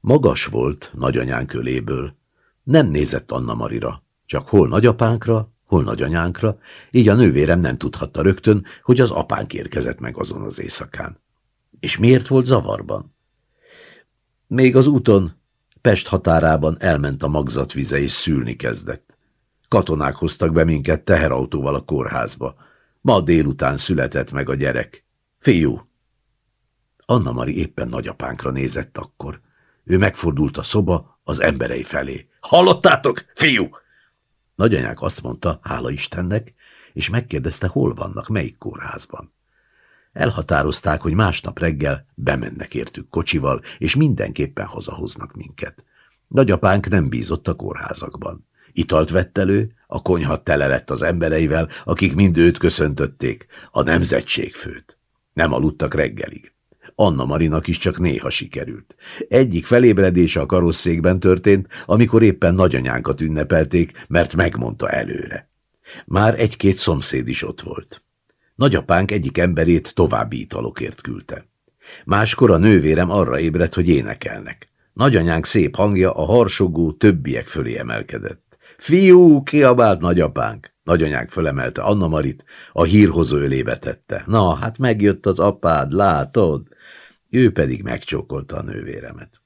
Magas volt nagyanyán köléből. Nem nézett Anna Marira, csak hol nagyapánkra, hol nagyanyánkra, így a nővérem nem tudhatta rögtön, hogy az apánk érkezett meg azon az éjszakán. És miért volt zavarban? Még az úton Pest határában elment a magzatvize és szülni kezdett. Katonák hoztak be minket teherautóval a kórházba. Ma délután született meg a gyerek. Fiú! Anna Mari éppen nagyapánkra nézett akkor. Ő megfordult a szoba az emberei felé. Hallottátok, fiú? Nagyanyák azt mondta, hála Istennek, és megkérdezte, hol vannak, melyik kórházban. Elhatározták, hogy másnap reggel bemennek értük kocsival, és mindenképpen hazahoznak minket. Nagyapánk nem bízott a kórházakban. Italt vett elő, a konyha tele lett az embereivel, akik mind őt köszöntötték, a nemzetségfőt. Nem aludtak reggelig. Anna Marinak is csak néha sikerült. Egyik felébredése a karosszékben történt, amikor éppen nagyanyánkat ünnepelték, mert megmondta előre. Már egy-két szomszéd is ott volt. Nagyapánk egyik emberét további italokért küldte. Máskor a nővérem arra ébredt, hogy énekelnek. Nagyanyánk szép hangja a harsogó többiek fölé emelkedett. Fiú, kiabált nagyapánk. Nagyanyánk fölemelte Anna Marit, a hírhozó ölébe tette. Na, hát megjött az apád, látod? Ő pedig megcsókolta a nővéremet.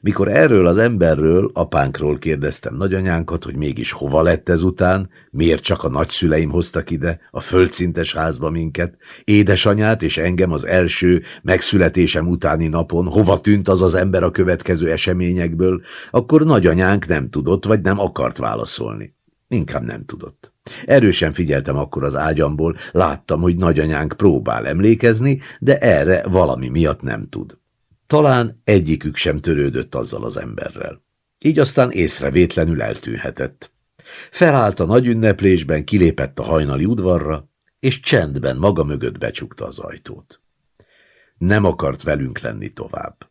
Mikor erről az emberről, apánkról kérdeztem nagyanyánkat, hogy mégis hova lett ezután, miért csak a nagyszüleim hoztak ide, a földszintes házba minket, édesanyát és engem az első megszületésem utáni napon, hova tűnt az az ember a következő eseményekből, akkor nagyanyánk nem tudott, vagy nem akart válaszolni. Inkább nem tudott. Erősen figyeltem akkor az ágyamból, láttam, hogy nagyanyánk próbál emlékezni, de erre valami miatt nem tud. Talán egyikük sem törődött azzal az emberrel. Így aztán észrevétlenül eltűnhetett. Felállt a nagy ünneplésben, kilépett a hajnali udvarra, és csendben maga mögött becsukta az ajtót. Nem akart velünk lenni tovább.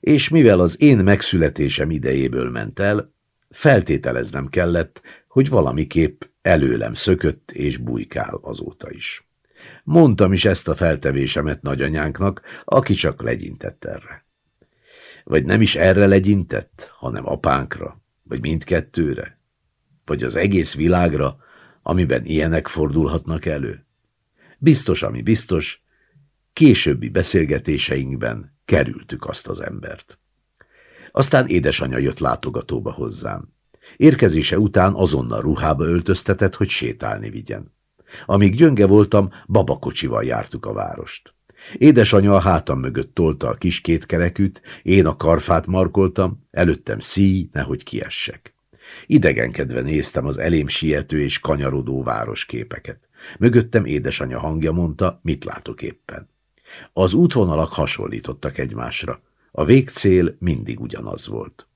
És mivel az én megszületésem idejéből ment el, feltételeznem kellett, hogy valamiképp előlem szökött és bujkál azóta is. Mondtam is ezt a feltevésemet nagyanyánknak, aki csak legyintett erre. Vagy nem is erre legyintett, hanem apánkra, vagy mindkettőre, vagy az egész világra, amiben ilyenek fordulhatnak elő. Biztos, ami biztos, későbbi beszélgetéseinkben kerültük azt az embert. Aztán édesanyja jött látogatóba hozzám. Érkezése után azonnal ruhába öltöztetett, hogy sétálni vigyen. Amíg gyönge voltam, babakocsival jártuk a várost. Édesanyja a hátam mögött tolta a kis kétkerekűt, én a karfát markoltam, előttem szíj, nehogy kiessek. Idegenkedve néztem az elém siető és kanyarodó városképeket. Mögöttem édesanyja hangja mondta, mit látok éppen. Az útvonalak hasonlítottak egymásra. A végcél mindig ugyanaz volt.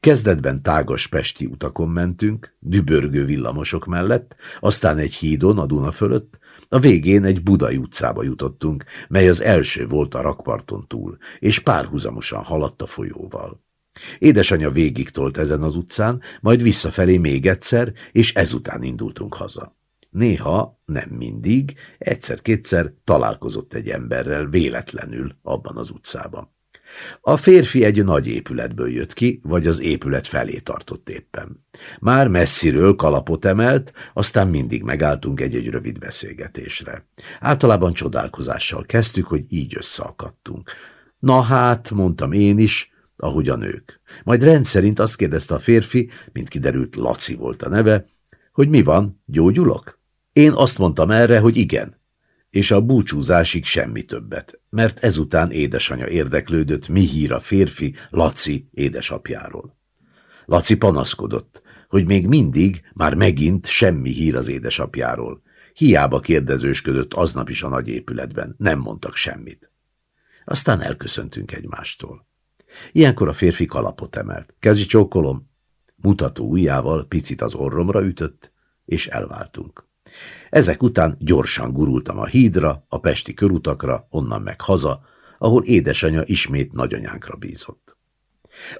Kezdetben tágas pesti utakon mentünk, dübörgő villamosok mellett, aztán egy hídon a Duna fölött, a végén egy budai utcába jutottunk, mely az első volt a rakparton túl, és párhuzamosan haladt a folyóval. Édesanyja végig tolt ezen az utcán, majd visszafelé még egyszer, és ezután indultunk haza. Néha, nem mindig, egyszer-kétszer találkozott egy emberrel véletlenül abban az utcában. A férfi egy nagy épületből jött ki, vagy az épület felé tartott éppen. Már messziről kalapot emelt, aztán mindig megálltunk egy-egy rövid beszélgetésre. Általában csodálkozással kezdtük, hogy így összeakadtunk. Na hát, mondtam én is, ahogy a nők. Majd rendszerint azt kérdezte a férfi, mint kiderült Laci volt a neve, hogy mi van, gyógyulok? Én azt mondtam erre, hogy igen, és a búcsúzásig semmi többet, mert ezután édesanyja érdeklődött, mi hír a férfi Laci édesapjáról. Laci panaszkodott, hogy még mindig, már megint semmi hír az édesapjáról. Hiába kérdezősködött aznap is a nagy épületben, nem mondtak semmit. Aztán elköszöntünk egymástól. Ilyenkor a férfi kalapot emelt. Kezi csókolom, mutató ujjával picit az orromra ütött, és elváltunk. Ezek után gyorsan gurultam a hídra, a pesti körutakra, onnan meg haza, ahol édesanyja ismét nagyanyánkra bízott.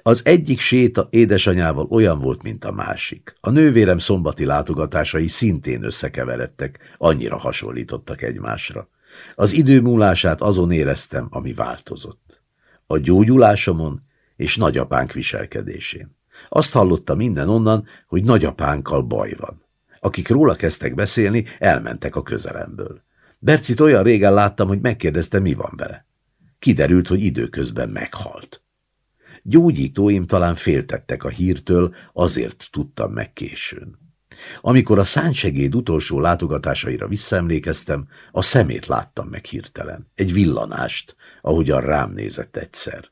Az egyik séta édesanyával olyan volt, mint a másik. A nővérem szombati látogatásai szintén összekeveredtek, annyira hasonlítottak egymásra. Az idő múlását azon éreztem, ami változott. A gyógyulásomon és nagyapánk viselkedésén. Azt hallotta minden onnan, hogy nagyapánkkal baj van. Akik róla kezdtek beszélni, elmentek a közelemből. Bercit olyan régen láttam, hogy megkérdezte, mi van vele. Kiderült, hogy időközben meghalt. Gyógyítóim talán féltettek a hírtől, azért tudtam meg későn. Amikor a szánsegéd utolsó látogatásaira visszaemlékeztem, a szemét láttam meg hirtelen, egy villanást, ahogyan rám nézett egyszer.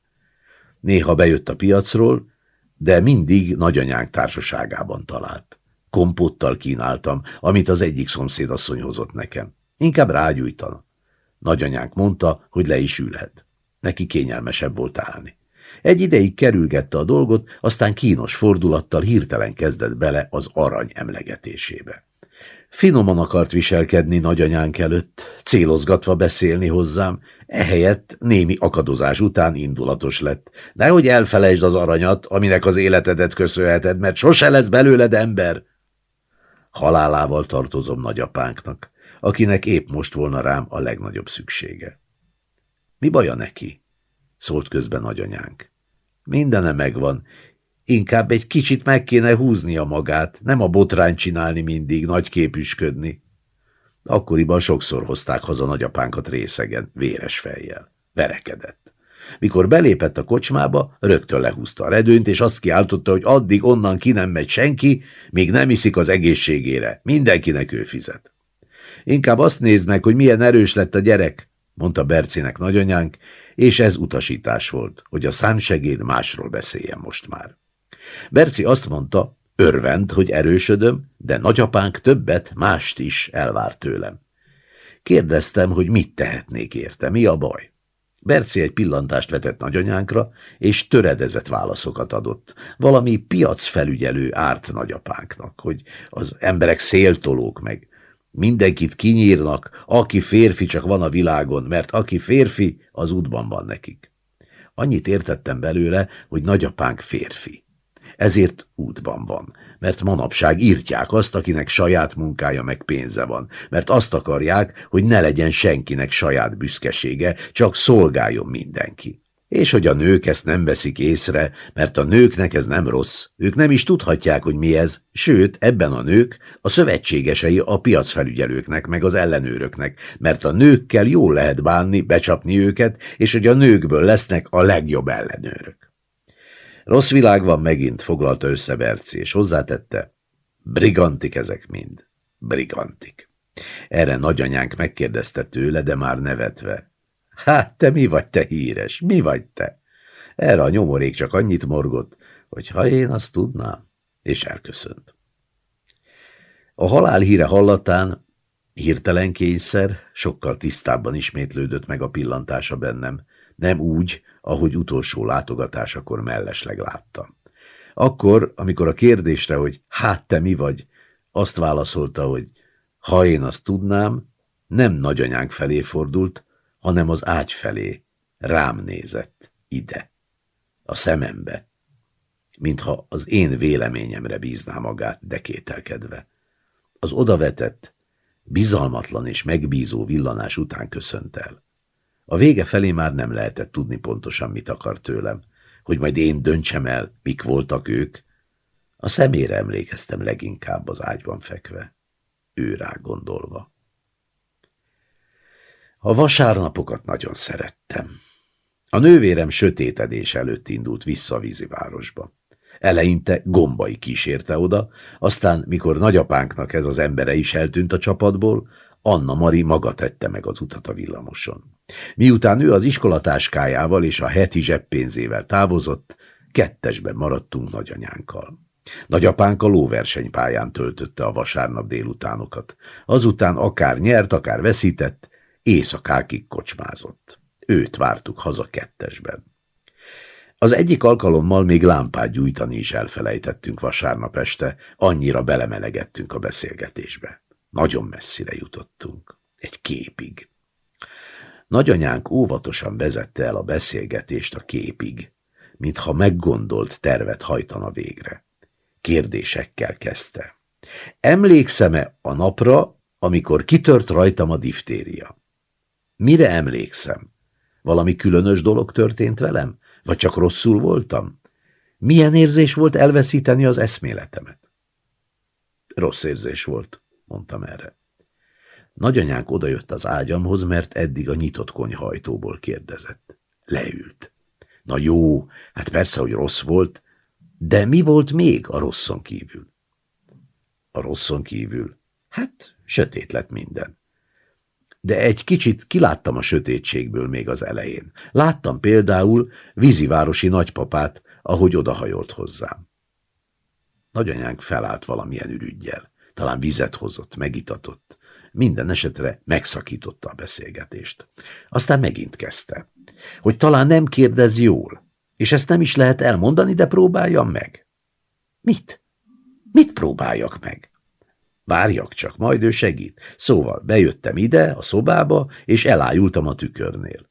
Néha bejött a piacról, de mindig nagyanyánk társaságában talált. Kompottal kínáltam, amit az egyik szomszédasszony hozott nekem. Inkább rágyújtana. Nagyanyánk mondta, hogy le is ülhet. Neki kényelmesebb volt állni. Egy ideig kerülgette a dolgot, aztán kínos fordulattal hirtelen kezdett bele az arany emlegetésébe. Finoman akart viselkedni nagyanyánk előtt, célozgatva beszélni hozzám, ehelyett némi akadozás után indulatos lett. Nehogy elfelejtsd az aranyat, aminek az életedet köszönheted, mert sose lesz belőled ember. Halálával tartozom nagyapánknak, akinek épp most volna rám a legnagyobb szüksége. Mi baja neki? szólt közben nagyanyánk. Mindene megvan. Inkább egy kicsit meg kéne húznia magát, nem a botrány csinálni mindig, nagy képüsködni. Akkoriban sokszor hozták haza nagyapánkat részegen, véres fejjel. Verekedett. Mikor belépett a kocsmába, rögtön lehúzta a redőnyt, és azt kiáltotta, hogy addig onnan ki nem megy senki, míg nem iszik az egészségére. Mindenkinek ő fizet. Inkább azt nézd meg, hogy milyen erős lett a gyerek, mondta Bercinek nagyanyánk, és ez utasítás volt, hogy a szánsegéd másról beszéljen most már. Berci azt mondta, örvend, hogy erősödöm, de nagyapánk többet, mást is elvár tőlem. Kérdeztem, hogy mit tehetnék érte, mi a baj. Berci egy pillantást vetett nagyanyánkra, és töredezett válaszokat adott. Valami piacfelügyelő árt nagyapánknak, hogy az emberek széltolók meg, Mindenkit kinyírnak, aki férfi csak van a világon, mert aki férfi, az útban van nekik. Annyit értettem belőle, hogy nagyapánk férfi. Ezért útban van, mert manapság írtják azt, akinek saját munkája meg pénze van, mert azt akarják, hogy ne legyen senkinek saját büszkesége, csak szolgáljon mindenki. És hogy a nők ezt nem veszik észre, mert a nőknek ez nem rossz. Ők nem is tudhatják, hogy mi ez, sőt, ebben a nők a szövetségesei a piacfelügyelőknek, meg az ellenőröknek, mert a nőkkel jól lehet bánni, becsapni őket, és hogy a nőkből lesznek a legjobb ellenőrök. Rossz világ van megint, foglalta össze Berci, és hozzátette, brigantik ezek mind, brigantik. Erre nagyanyánk megkérdezte tőle, de már nevetve. Hát, te mi vagy te híres? Mi vagy te? Erre a nyomorék csak annyit morgott, hogy ha én azt tudnám, és elköszönt. A halál híre hallatán hirtelen kényszer sokkal tisztábban ismétlődött meg a pillantása bennem, nem úgy, ahogy utolsó látogatásakor mellesleg láttam. Akkor, amikor a kérdésre, hogy hát te mi vagy, azt válaszolta, hogy ha én azt tudnám, nem nagyanyánk felé fordult, hanem az ágy felé rám nézett, ide, a szemembe, mintha az én véleményemre bízná magát dekételkedve. Az odavetett, bizalmatlan és megbízó villanás után köszönt el. A vége felé már nem lehetett tudni pontosan, mit akar tőlem, hogy majd én döntsem el, mik voltak ők. A szemére emlékeztem leginkább az ágyban fekve, ő rá gondolva. A vasárnapokat nagyon szerettem. A nővérem sötétedés előtt indult vissza a vízivárosba. Eleinte gombai kísérte oda, aztán, mikor nagyapánknak ez az embere is eltűnt a csapatból, Anna Mari maga tette meg az utat a villamoson. Miután ő az iskolatáskájával és a heti zseppénzével távozott, kettesben maradtunk nagyanyánkkal. Nagyapánk a lóversenypályán töltötte a vasárnap délutánokat. Azután akár nyert, akár veszített, éjszakákig kocsmázott. Őt vártuk haza kettesben. Az egyik alkalommal még lámpát gyújtani is elfelejtettünk vasárnap este, annyira belemelegettünk a beszélgetésbe. Nagyon messzire jutottunk. Egy képig. Nagyanyánk óvatosan vezette el a beszélgetést a képig, mintha meggondolt tervet hajtana végre. Kérdésekkel kezdte. Emlékszem-e a napra, amikor kitört rajtam a diftéria? Mire emlékszem? Valami különös dolog történt velem? Vagy csak rosszul voltam? Milyen érzés volt elveszíteni az eszméletemet? Rossz érzés volt, mondtam erre. Nagyanyánk odajött az ágyamhoz, mert eddig a nyitott konyhajtóból kérdezett. Leült. Na jó, hát persze, hogy rossz volt, de mi volt még a rosszon kívül? A rosszon kívül? Hát, sötét lett minden. De egy kicsit kiláttam a sötétségből még az elején. Láttam például vízivárosi nagypapát, ahogy odahajolt hozzám. Nagyanyánk felállt valamilyen ürügyjel. Talán vizet hozott, megitatott. Minden esetre megszakította a beszélgetést. Aztán megint kezdte, hogy talán nem kérdez jól, és ezt nem is lehet elmondani, de próbáljam meg. Mit? Mit próbáljak meg? Várjak csak, majd ő segít. Szóval bejöttem ide, a szobába, és elájultam a tükörnél.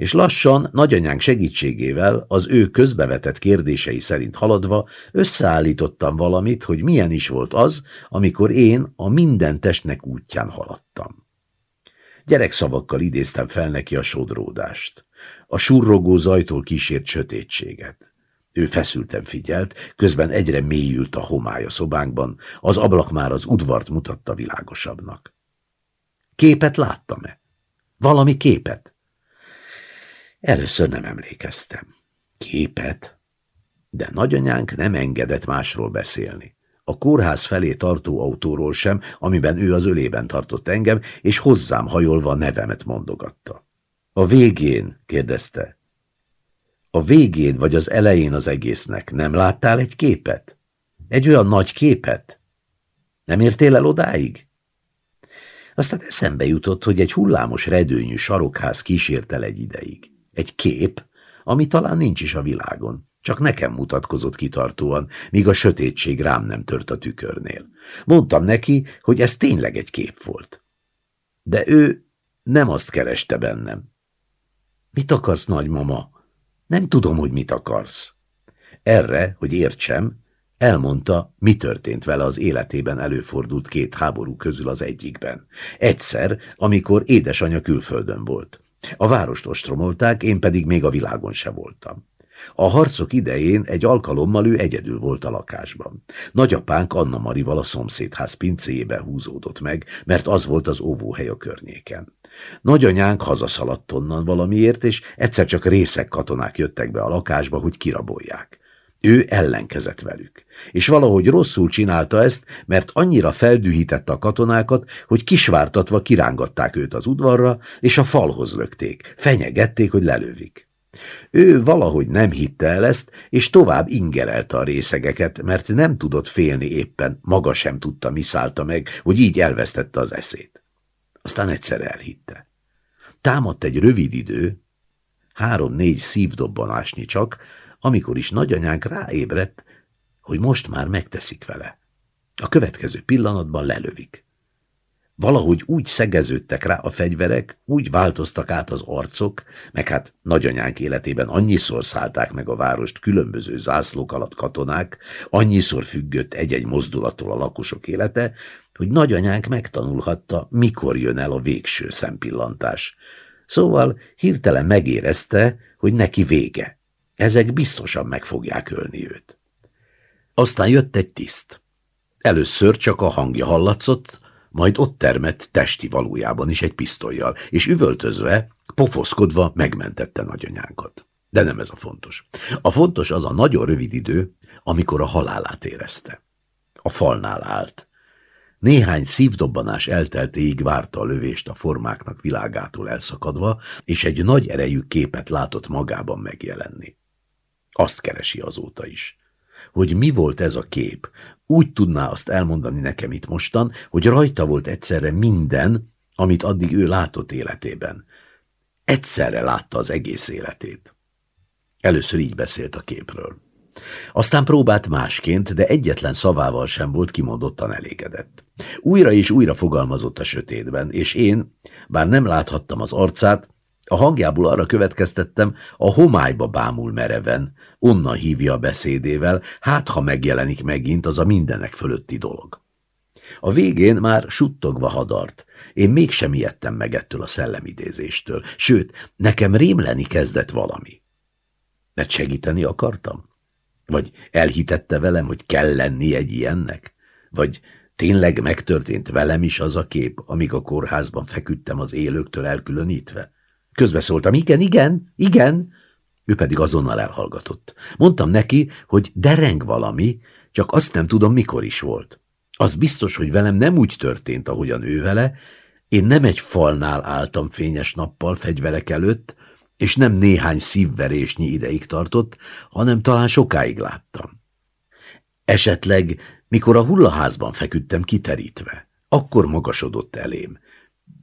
És lassan, nagyanyánk segítségével, az ő közbevetett kérdései szerint haladva, összeállítottam valamit, hogy milyen is volt az, amikor én a minden testnek útján haladtam. Gyerekszavakkal idéztem fel neki a sodródást, a surrogó zajtól kísért sötétséget. Ő feszülten figyelt, közben egyre mélyült a homály a szobánkban, az ablak már az udvart mutatta világosabbnak. Képet láttam-e? Valami képet? Először nem emlékeztem. Képet? De nagyanyánk nem engedett másról beszélni. A kórház felé tartó autóról sem, amiben ő az ölében tartott engem, és hozzám hajolva nevemet mondogatta. A végén, kérdezte, a végén vagy az elején az egésznek nem láttál egy képet? Egy olyan nagy képet? Nem értél el odáig? Aztán eszembe jutott, hogy egy hullámos redőnyű sarokház kísért egy ideig. Egy kép, ami talán nincs is a világon. Csak nekem mutatkozott kitartóan, míg a sötétség rám nem tört a tükörnél. Mondtam neki, hogy ez tényleg egy kép volt. De ő nem azt kereste bennem. Mit akarsz, nagymama? Nem tudom, hogy mit akarsz. Erre, hogy értsem, elmondta, mi történt vele az életében előfordult két háború közül az egyikben. Egyszer, amikor édesanyja külföldön volt. A várost ostromolták, én pedig még a világon se voltam. A harcok idején egy alkalommal ő egyedül volt a lakásban. Nagyapánk Anna Marival a szomszédház pincéjébe húzódott meg, mert az volt az óvóhely a környéken. Nagyanyánk hazaszaladt onnan valamiért, és egyszer csak részek katonák jöttek be a lakásba, hogy kirabolják. Ő ellenkezett velük, és valahogy rosszul csinálta ezt, mert annyira feldühítette a katonákat, hogy kisvártatva kirángatták őt az udvarra, és a falhoz lökték, fenyegették, hogy lelövik. Ő valahogy nem hitte el ezt, és tovább ingerelte a részegeket, mert nem tudott félni éppen, maga sem tudta, mi szállta meg, hogy így elvesztette az eszét. Aztán egyszer elhitte. Támadt egy rövid idő, három-négy szívdobbanásnyi csak, amikor is nagyanyánk ráébredt, hogy most már megteszik vele. A következő pillanatban lelövik. Valahogy úgy szegeződtek rá a fegyverek, úgy változtak át az arcok, meg hát nagyanyánk életében annyiszor szállták meg a várost különböző zászlók alatt katonák, annyiszor függött egy-egy mozdulattól a lakosok élete, hogy nagyanyánk megtanulhatta, mikor jön el a végső szempillantás. Szóval hirtelen megérezte, hogy neki vége. Ezek biztosan meg fogják ölni őt. Aztán jött egy tiszt. Először csak a hangja hallatszott, majd ott termett testi valójában is egy pisztolyjal, és üvöltözve, pofoszkodva megmentette nagyanyánkat. De nem ez a fontos. A fontos az a nagyon rövid idő, amikor a halálát érezte. A falnál állt. Néhány szívdobbanás elteltéig várta a lövést a formáknak világától elszakadva, és egy nagy erejű képet látott magában megjelenni. Azt keresi azóta is. Hogy mi volt ez a kép, úgy tudná azt elmondani nekem itt mostan, hogy rajta volt egyszerre minden, amit addig ő látott életében. Egyszerre látta az egész életét. Először így beszélt a képről. Aztán próbált másként, de egyetlen szavával sem volt kimondottan elégedett. Újra és újra fogalmazott a sötétben, és én, bár nem láthattam az arcát, a hangjából arra következtettem, a homályba bámul mereven, onnan hívja a beszédével, hát ha megjelenik megint az a mindenek fölötti dolog. A végén már suttogva hadart. Én mégsem ijedtem meg ettől a szellemidézéstől, sőt, nekem rémleni kezdett valami. Mert segíteni akartam? Vagy elhitette velem, hogy kell lenni egy ilyennek? Vagy tényleg megtörtént velem is az a kép, amíg a kórházban feküdtem az élőktől elkülönítve? Közbeszóltam, igen, igen, igen. Ő pedig azonnal elhallgatott. Mondtam neki, hogy dereng valami, csak azt nem tudom, mikor is volt. Az biztos, hogy velem nem úgy történt, ahogyan ő vele, én nem egy falnál álltam fényes nappal fegyverek előtt, és nem néhány szívverésnyi ideig tartott, hanem talán sokáig láttam. Esetleg, mikor a hullaházban feküdtem kiterítve, akkor magasodott elém,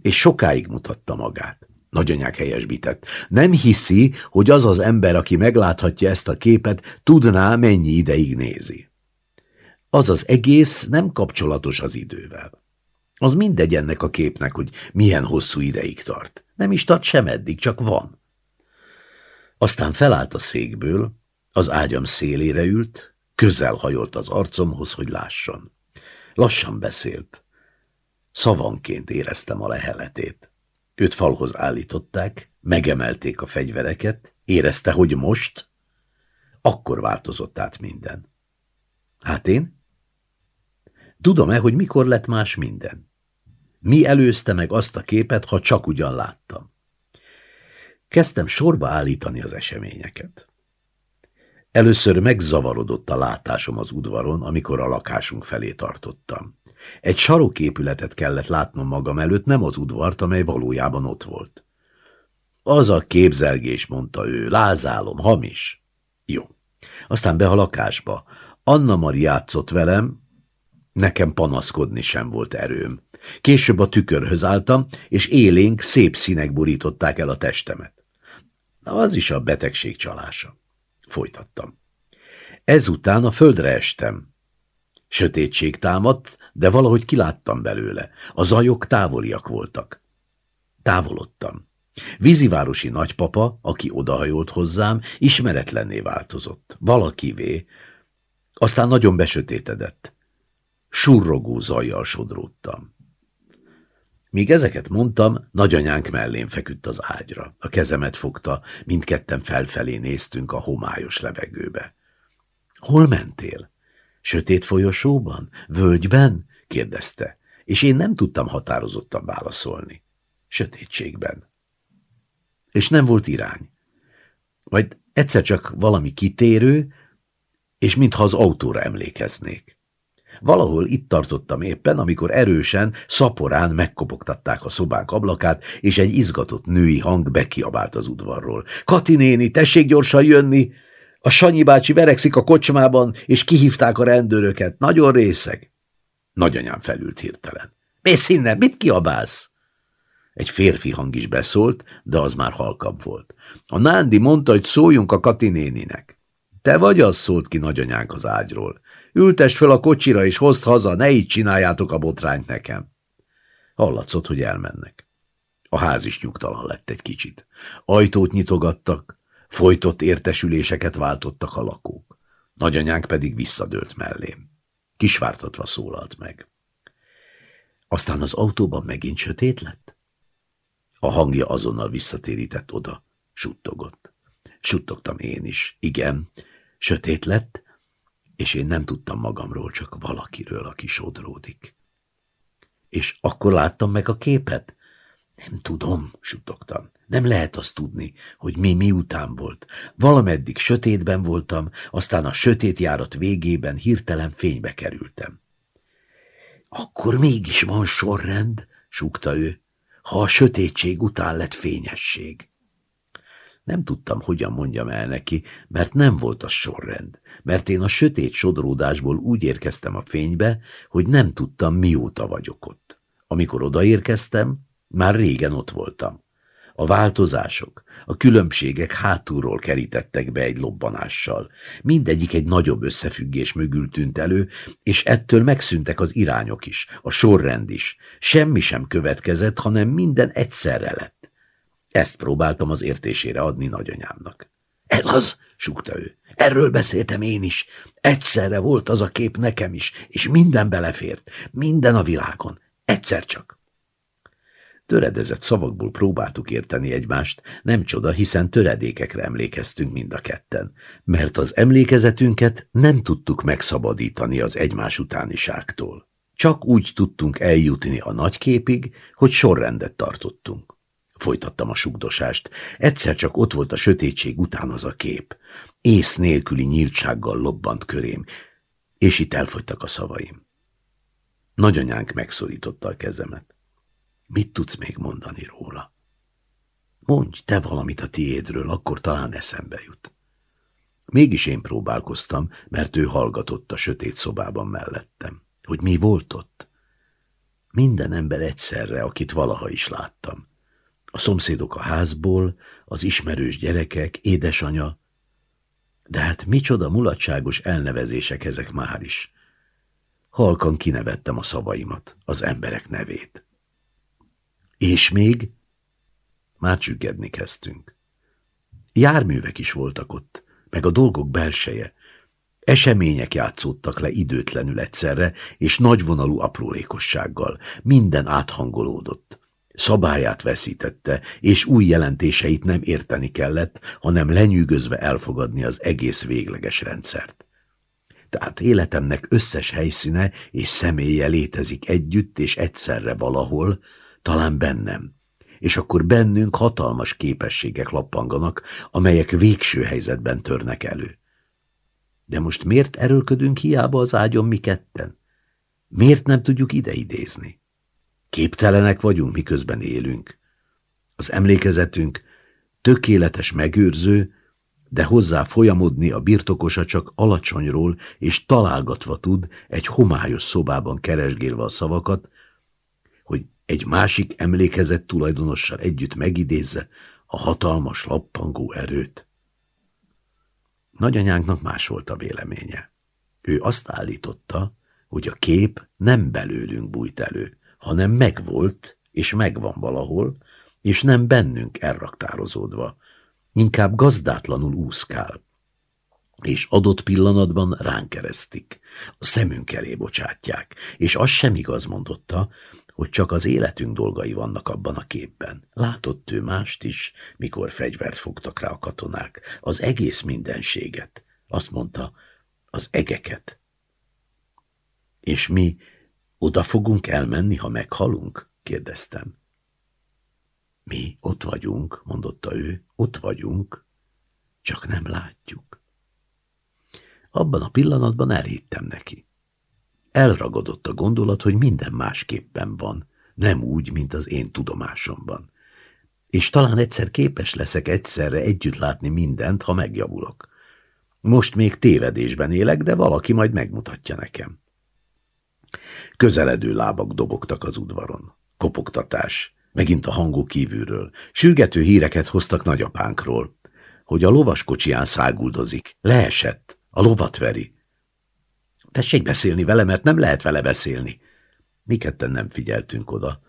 és sokáig mutatta magát. Nagyanyák helyesbített. Nem hiszi, hogy az az ember, aki megláthatja ezt a képet, tudná, mennyi ideig nézi. Az az egész nem kapcsolatos az idővel. Az mindegy ennek a képnek, hogy milyen hosszú ideig tart. Nem is tart sem eddig, csak van. Aztán felállt a székből, az ágyam szélére ült, közel hajolt az arcomhoz, hogy lásson. Lassan beszélt. Szavanként éreztem a leheletét. Őt falhoz állították, megemelték a fegyvereket, érezte, hogy most, akkor változott át minden. Hát én? Tudom-e, hogy mikor lett más minden? Mi előzte meg azt a képet, ha csak ugyan láttam? Kezdtem sorba állítani az eseményeket. Először megzavarodott a látásom az udvaron, amikor a lakásunk felé tartottam. Egy saroképületet kellett látnom magam előtt, nem az udvart, amely valójában ott volt. Az a képzelgés, mondta ő, lázálom, hamis. Jó. Aztán be a lakásba. Anna Mari játszott velem, nekem panaszkodni sem volt erőm. Később a tükörhöz álltam, és élénk szép színek borították el a testemet. Na, az is a betegség csalása. Folytattam. Ezután a földre estem. Sötétség támadt, de valahogy kiláttam belőle. A zajok távoliak voltak. Távolodtam. Vízivárosi nagypapa, aki odahajolt hozzám, ismeretlenné változott. Valakivé. Aztán nagyon besötétedett. Surrogó zajjal sodródtam. Míg ezeket mondtam, nagyanyánk mellén feküdt az ágyra. A kezemet fogta, mindketten felfelé néztünk a homályos levegőbe. Hol mentél? Sötét folyosóban? Völgyben? Kérdezte, és én nem tudtam határozottan válaszolni. Sötétségben. És nem volt irány. Vagy egyszer csak valami kitérő, és mintha az autóra emlékeznék. Valahol itt tartottam éppen, amikor erősen, szaporán megkopogtatták a szobánk ablakát, és egy izgatott női hang bekiabált az udvarról. Kati néni, tessék gyorsan jönni! A Sanyi bácsi verekszik a kocsmában, és kihívták a rendőröket. Nagyon részeg. Nagyanyám felült hirtelen. Mész innen, mit kiabálsz? Egy férfi hang is beszólt, de az már halkabb volt. A Nándi mondta, hogy szóljunk a Kati néninek. Te vagy az, szólt ki nagyanyánk az ágyról. Ültes föl a kocsira, és hozd haza, ne így csináljátok a botrányt nekem. Hallatszott, hogy elmennek. A ház is nyugtalan lett egy kicsit. Ajtót nyitogattak, folytott értesüléseket váltottak a lakók. Nagyanyánk pedig visszadőlt mellém. Kisvártatva szólalt meg. Aztán az autóban megint sötét lett? A hangja azonnal visszatérített oda. Suttogott. Suttogtam én is. Igen, sötét lett, és én nem tudtam magamról, csak valakiről, aki sodródik. És akkor láttam meg a képet? Nem tudom, suttogtam. Nem lehet azt tudni, hogy mi miután volt. Valameddig sötétben voltam, aztán a sötét járat végében hirtelen fénybe kerültem. Akkor mégis van sorrend, súgta ő, ha a sötétség után lett fényesség. Nem tudtam, hogyan mondjam el neki, mert nem volt a sorrend, mert én a sötét sodródásból úgy érkeztem a fénybe, hogy nem tudtam, mióta vagyok ott. Amikor odaérkeztem, már régen ott voltam. A változások, a különbségek hátulról kerítettek be egy lobbanással. Mindegyik egy nagyobb összefüggés mögül tűnt elő, és ettől megszűntek az irányok is, a sorrend is. Semmi sem következett, hanem minden egyszerre lett. Ezt próbáltam az értésére adni nagyanyámnak. Ez az, súgta ő. Erről beszéltem én is. Egyszerre volt az a kép nekem is, és minden belefért. Minden a világon. Egyszer csak. Töredezett szavakból próbáltuk érteni egymást, nem csoda, hiszen töredékekre emlékeztünk mind a ketten, mert az emlékezetünket nem tudtuk megszabadítani az egymás utániságtól. Csak úgy tudtunk eljutni a nagyképig, hogy sorrendet tartottunk. Folytattam a sugdosást. Egyszer csak ott volt a sötétség után az a kép. Ész nélküli nyíltsággal lobbant körém, és itt elfogytak a szavaim. Nagyanyánk megszorította a kezemet. Mit tudsz még mondani róla? Mondj te valamit a tiédről, akkor talán eszembe jut. Mégis én próbálkoztam, mert ő hallgatott a sötét szobában mellettem. Hogy mi volt ott? Minden ember egyszerre, akit valaha is láttam. A szomszédok a házból, az ismerős gyerekek, édesanya. De hát micsoda mulatságos elnevezések ezek már is. Halkan kinevettem a szavaimat, az emberek nevét. És még? Már csüggedni kezdtünk. Járművek is voltak ott, meg a dolgok belseje. Események játszódtak le időtlenül egyszerre, és nagyvonalú aprólékossággal. Minden áthangolódott. Szabályát veszítette, és új jelentéseit nem érteni kellett, hanem lenyűgözve elfogadni az egész végleges rendszert. Tehát életemnek összes helyszíne és személye létezik együtt és egyszerre valahol, talán bennem. És akkor bennünk hatalmas képességek lappanganak, amelyek végső helyzetben törnek elő. De most miért erőlködünk hiába az ágyon mi ketten? Miért nem tudjuk ideidézni? Képtelenek vagyunk, miközben élünk. Az emlékezetünk tökéletes megőrző, de hozzá folyamodni a birtokosa csak alacsonyról és találgatva tud, egy homályos szobában keresgélve a szavakat, egy másik emlékezet tulajdonossal együtt megidézze a hatalmas lappangó erőt. Nagyanyánknak más volt a véleménye. Ő azt állította, hogy a kép nem belőlünk bújt elő, hanem megvolt és megvan valahol, és nem bennünk elraktározódva, inkább gazdátlanul úszkál, és adott pillanatban ránk keresztik, a szemünk elé bocsátják, és az sem igaz mondotta, hogy csak az életünk dolgai vannak abban a képben. Látott ő mást is, mikor fegyvert fogtak rá a katonák, az egész mindenséget. Azt mondta, az egeket. És mi oda fogunk elmenni, ha meghalunk? kérdeztem. Mi ott vagyunk, mondotta ő, ott vagyunk, csak nem látjuk. Abban a pillanatban elhittem neki. Elragadott a gondolat, hogy minden másképpen van, nem úgy, mint az én tudomásomban. És talán egyszer képes leszek egyszerre együtt látni mindent, ha megjavulok. Most még tévedésben élek, de valaki majd megmutatja nekem. Közeledő lábak dobogtak az udvaron. Kopogtatás. Megint a hangok kívülről. Sürgető híreket hoztak nagyapánkról, hogy a lovaskocsiján száguldozik. Leesett. A lovat veri. Tessék beszélni vele, mert nem lehet vele beszélni. Mi ketten nem figyeltünk oda.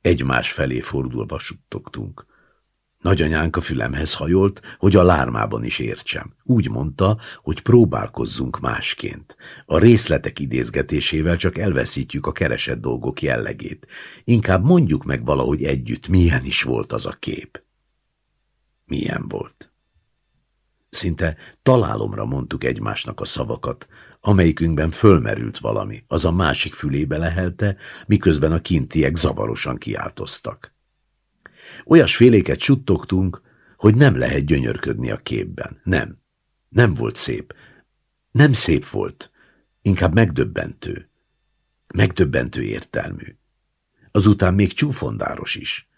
Egymás felé fordulva suttogtunk. Nagyanyánk a fülemhez hajolt, hogy a lármában is értsem. Úgy mondta, hogy próbálkozzunk másként. A részletek idézgetésével csak elveszítjük a keresett dolgok jellegét. Inkább mondjuk meg valahogy együtt, milyen is volt az a kép. Milyen volt? Szinte találomra mondtuk egymásnak a szavakat, amelyikünkben fölmerült valami, az a másik fülébe lehelte, miközben a kintiek zavarosan kiáltoztak. Olyas féléket suttogtunk, hogy nem lehet gyönyörködni a képben. Nem. Nem volt szép. Nem szép volt. Inkább megdöbbentő. Megdöbbentő értelmű. Azután még csúfondáros is.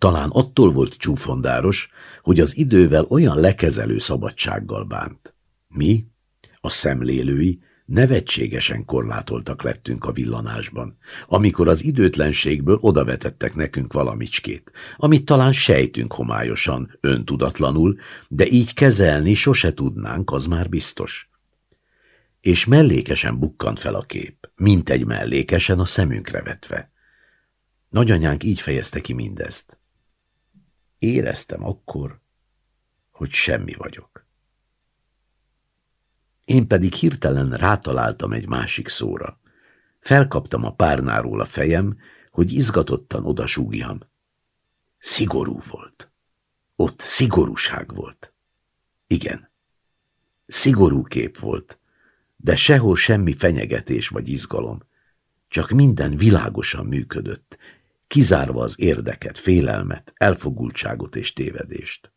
Talán attól volt csúfondáros, hogy az idővel olyan lekezelő szabadsággal bánt. Mi, a szemlélői, Nevetségesen korlátoltak lettünk a villanásban, amikor az időtlenségből odavetettek nekünk valamicskét, amit talán sejtünk homályosan, öntudatlanul, de így kezelni sose tudnánk, az már biztos. És mellékesen bukkant fel a kép, mint egy mellékesen a szemünkre vetve. Nagyanyánk így fejezte ki mindezt. Éreztem akkor, hogy semmi vagyok. Én pedig hirtelen rátaláltam egy másik szóra. Felkaptam a párnáról a fejem, hogy izgatottan odasúgjam. Szigorú volt. Ott szigorúság volt. Igen. Szigorú kép volt, de sehol semmi fenyegetés vagy izgalom. Csak minden világosan működött. Kizárva az érdeket, félelmet, elfogultságot és tévedést.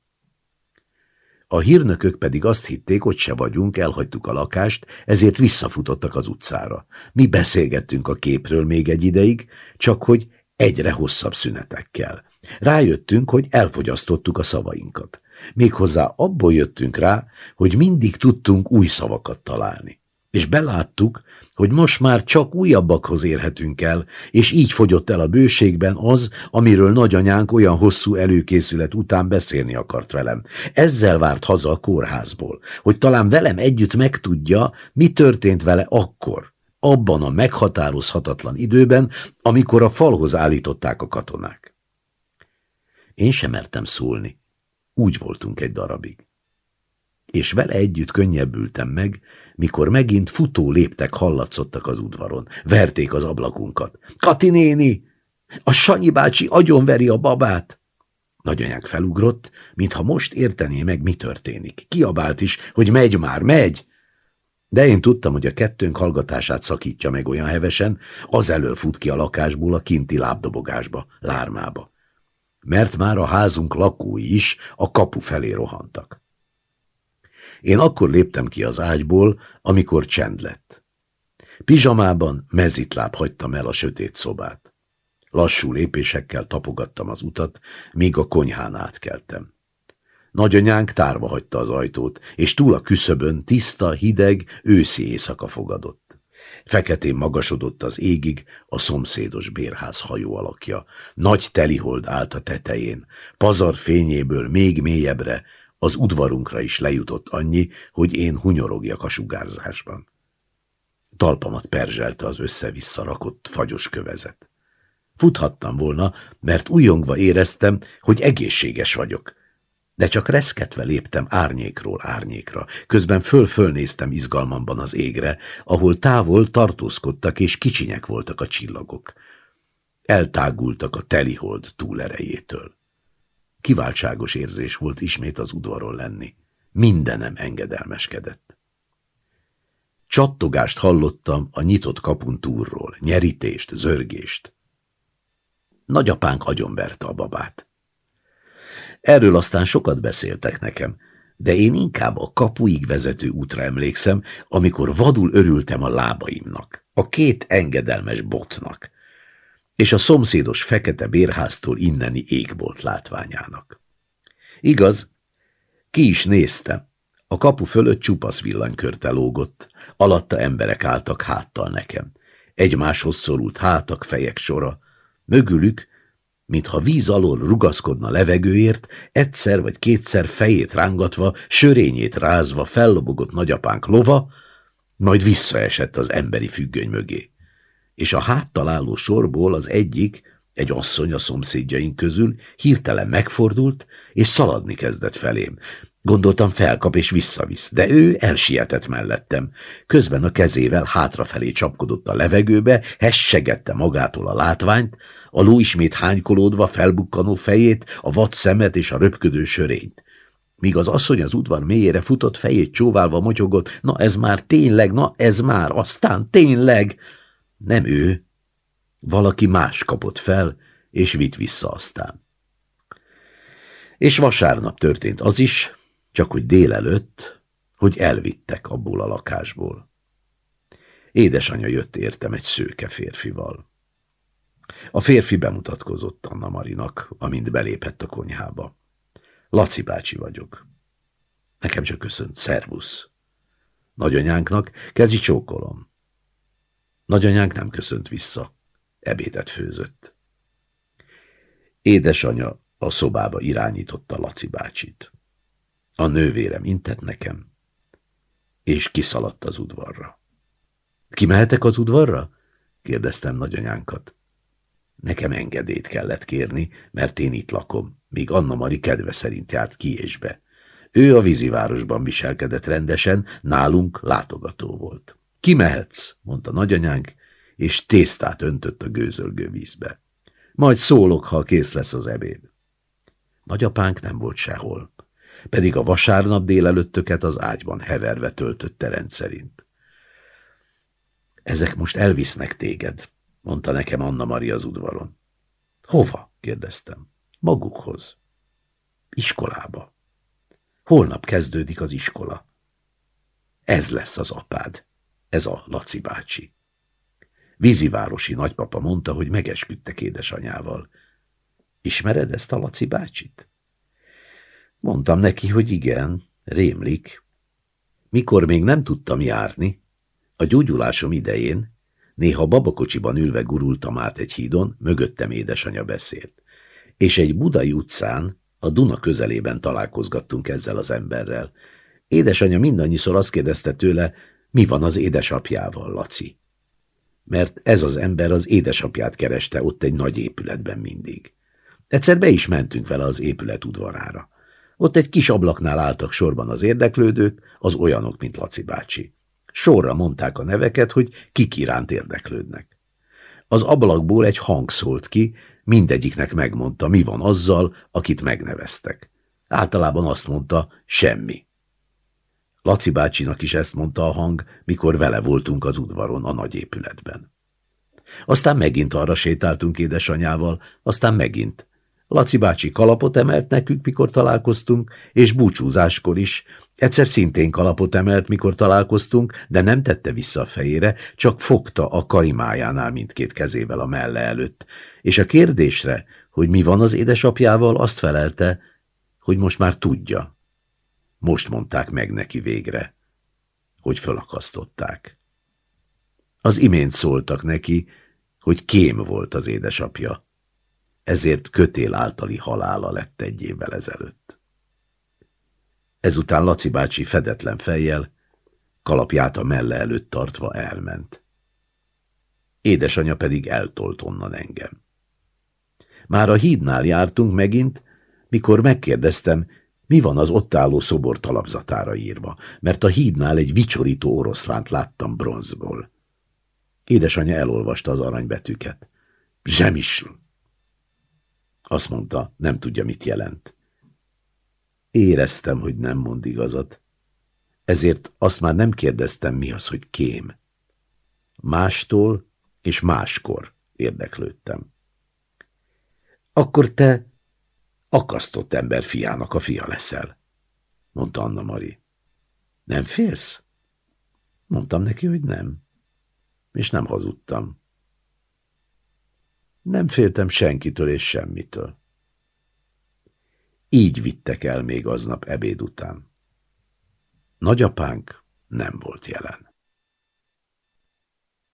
A hírnökök pedig azt hitték, hogy se vagyunk, elhagytuk a lakást, ezért visszafutottak az utcára. Mi beszélgettünk a képről még egy ideig, csak hogy egyre hosszabb szünetekkel. Rájöttünk, hogy elfogyasztottuk a szavainkat. Méghozzá abból jöttünk rá, hogy mindig tudtunk új szavakat találni. És beláttuk, hogy most már csak újabbakhoz érhetünk el, és így fogyott el a bőségben az, amiről nagyanyánk olyan hosszú előkészület után beszélni akart velem. Ezzel várt haza a kórházból, hogy talán velem együtt megtudja, mi történt vele akkor, abban a meghatározhatatlan időben, amikor a falhoz állították a katonák. Én sem mertem szólni. Úgy voltunk egy darabig. És vele együtt könnyebbültem meg, mikor megint futó léptek hallatszottak az udvaron. Verték az ablakunkat. Kati néni! A Sanyi bácsi agyonveri a babát! Nagyanyák felugrott, mintha most értené meg, mi történik. Kiabált is, hogy megy már, megy! De én tudtam, hogy a kettőnk hallgatását szakítja meg olyan hevesen, az elől fut ki a lakásból a kinti lábdobogásba, lármába. Mert már a házunk lakói is a kapu felé rohantak. Én akkor léptem ki az ágyból, amikor csend lett. Pizsamában mezitláb hagytam el a sötét szobát. Lassú lépésekkel tapogattam az utat, míg a konyhán átkeltem. Nagyanyánk tárva hagyta az ajtót, és túl a küszöbön tiszta, hideg, őszi éjszaka fogadott. Feketén magasodott az égig a szomszédos bérház hajó alakja. Nagy telihold állt a tetején, pazar fényéből még mélyebbre, az udvarunkra is lejutott annyi, hogy én hunyorogjak a sugárzásban. Talpamat perzselte az össze-vissza rakott fagyos kövezet. Futhattam volna, mert újongva éreztem, hogy egészséges vagyok. De csak reszketve léptem árnyékról árnyékra, közben föl-fölnéztem izgalmamban az égre, ahol távol tartózkodtak és kicsinyek voltak a csillagok. Eltágultak a telihold túlerejétől. Kiváltságos érzés volt ismét az udvaron lenni. Mindenem engedelmeskedett. Csattogást hallottam a nyitott kapun túlról, nyerítést, zörgést. Nagyapánk agyonverte a babát. Erről aztán sokat beszéltek nekem, de én inkább a kapuig vezető útra emlékszem, amikor vadul örültem a lábaimnak, a két engedelmes botnak, és a szomszédos fekete bérháztól inneni égbolt látványának. Igaz, ki is néztem. A kapu fölött csupasz villanykörte lógott, alatta emberek álltak háttal nekem. Egymáshoz szorult hátak, fejek sora. Mögülük, mintha víz alól rugaszkodna levegőért, egyszer vagy kétszer fejét rángatva, sörényét rázva fellobogott nagyapánk lova, majd visszaesett az emberi függöny mögé és a háttaláló sorból az egyik, egy asszony a szomszédjaink közül hirtelen megfordult, és szaladni kezdett felém. Gondoltam felkap és visszavisz, de ő elsietett mellettem. Közben a kezével hátrafelé csapkodott a levegőbe, hessegette magától a látványt, a ló ismét hánykolódva felbukkanó fejét, a vad szemet és a röpködő sörényt. Míg az asszony az udvar mélyére futott, fejét csóválva motyogott, na ez már tényleg, na ez már, aztán tényleg... Nem ő, valaki más kapott fel, és vitt vissza aztán. És vasárnap történt az is, csak hogy délelőtt, hogy elvittek abból a lakásból. Édesanyja jött értem egy szőke férfival. A férfi bemutatkozott Anna Marinak, amint belépett a konyhába. Laci bácsi vagyok. Nekem csak köszönt, szervusz. Nagyanyánknak kezi csókolom. Nagyanyánk nem köszönt vissza. Ebédet főzött. Édesanya a szobába irányította Laci bácsit. A nővérem intett nekem, és kiszaladt az udvarra. Kimehetek az udvarra? kérdeztem nagyanyánkat. Nekem engedélyt kellett kérni, mert én itt lakom, míg Anna Mari kedve szerint járt ki és be. Ő a vízivárosban viselkedett rendesen, nálunk látogató volt. Kimehetsz, mondta nagyanyánk, és tésztát öntött a gőzölgő vízbe. Majd szólok, ha kész lesz az ebéd. Nagyapánk nem volt sehol, pedig a vasárnap délelőttöket az ágyban heverve töltötte rendszerint. Ezek most elvisznek téged, mondta nekem Anna Maria az udvaron. Hova? kérdeztem. Magukhoz. Iskolába. Holnap kezdődik az iskola. Ez lesz az apád. Ez a Laci bácsi. Vízivárosi nagypapa mondta, hogy megesküdtek édesanyával. Ismered ezt a Laci bácsit? Mondtam neki, hogy igen, rémlik. Mikor még nem tudtam járni, a gyógyulásom idején, néha babakocsiban ülve gurultam át egy hídon, mögöttem édesanya beszélt. És egy budai utcán, a Duna közelében találkozgattunk ezzel az emberrel. Édesanya mindannyiszor azt kérdezte tőle, mi van az édesapjával, Laci? Mert ez az ember az édesapját kereste ott egy nagy épületben mindig. Egyszer be is mentünk vele az épület udvarára. Ott egy kis ablaknál álltak sorban az érdeklődők, az olyanok, mint Laci bácsi. Sorra mondták a neveket, hogy kik iránt érdeklődnek. Az ablakból egy hang szólt ki, mindegyiknek megmondta, mi van azzal, akit megneveztek. Általában azt mondta, semmi. Laci bácsinak is ezt mondta a hang, mikor vele voltunk az udvaron, a nagy épületben. Aztán megint arra sétáltunk édesanyával, aztán megint. Laci bácsi kalapot emelt nekünk, mikor találkoztunk, és búcsúzáskor is. Egyszer szintén kalapot emelt, mikor találkoztunk, de nem tette vissza a fejére, csak fogta a karimájánál mindkét kezével a melle előtt. És a kérdésre, hogy mi van az édesapjával, azt felelte, hogy most már tudja. Most mondták meg neki végre, hogy fölakasztották. Az imént szóltak neki, hogy kém volt az édesapja, ezért kötél általi halála lett egy évvel ezelőtt. Ezután Laci bácsi fedetlen fejjel, kalapját a melle előtt tartva elment. Édesanyja pedig eltolt onnan engem. Már a hídnál jártunk megint, mikor megkérdeztem, mi van az ott álló szobor talapzatára írva, mert a hídnál egy vicsorító oroszlánt láttam bronzból. Édesanyja elolvasta az aranybetűket. Zsemisl. Azt mondta, nem tudja, mit jelent. Éreztem, hogy nem mond igazat, ezért azt már nem kérdeztem, mi az, hogy kém. Mástól és máskor érdeklődtem. Akkor te akasztott ember fiának a fia leszel, mondta Anna Mari. Nem félsz? Mondtam neki, hogy nem. És nem hazudtam. Nem féltem senkitől és semmitől. Így vittek el még aznap ebéd után. Nagyapánk nem volt jelen.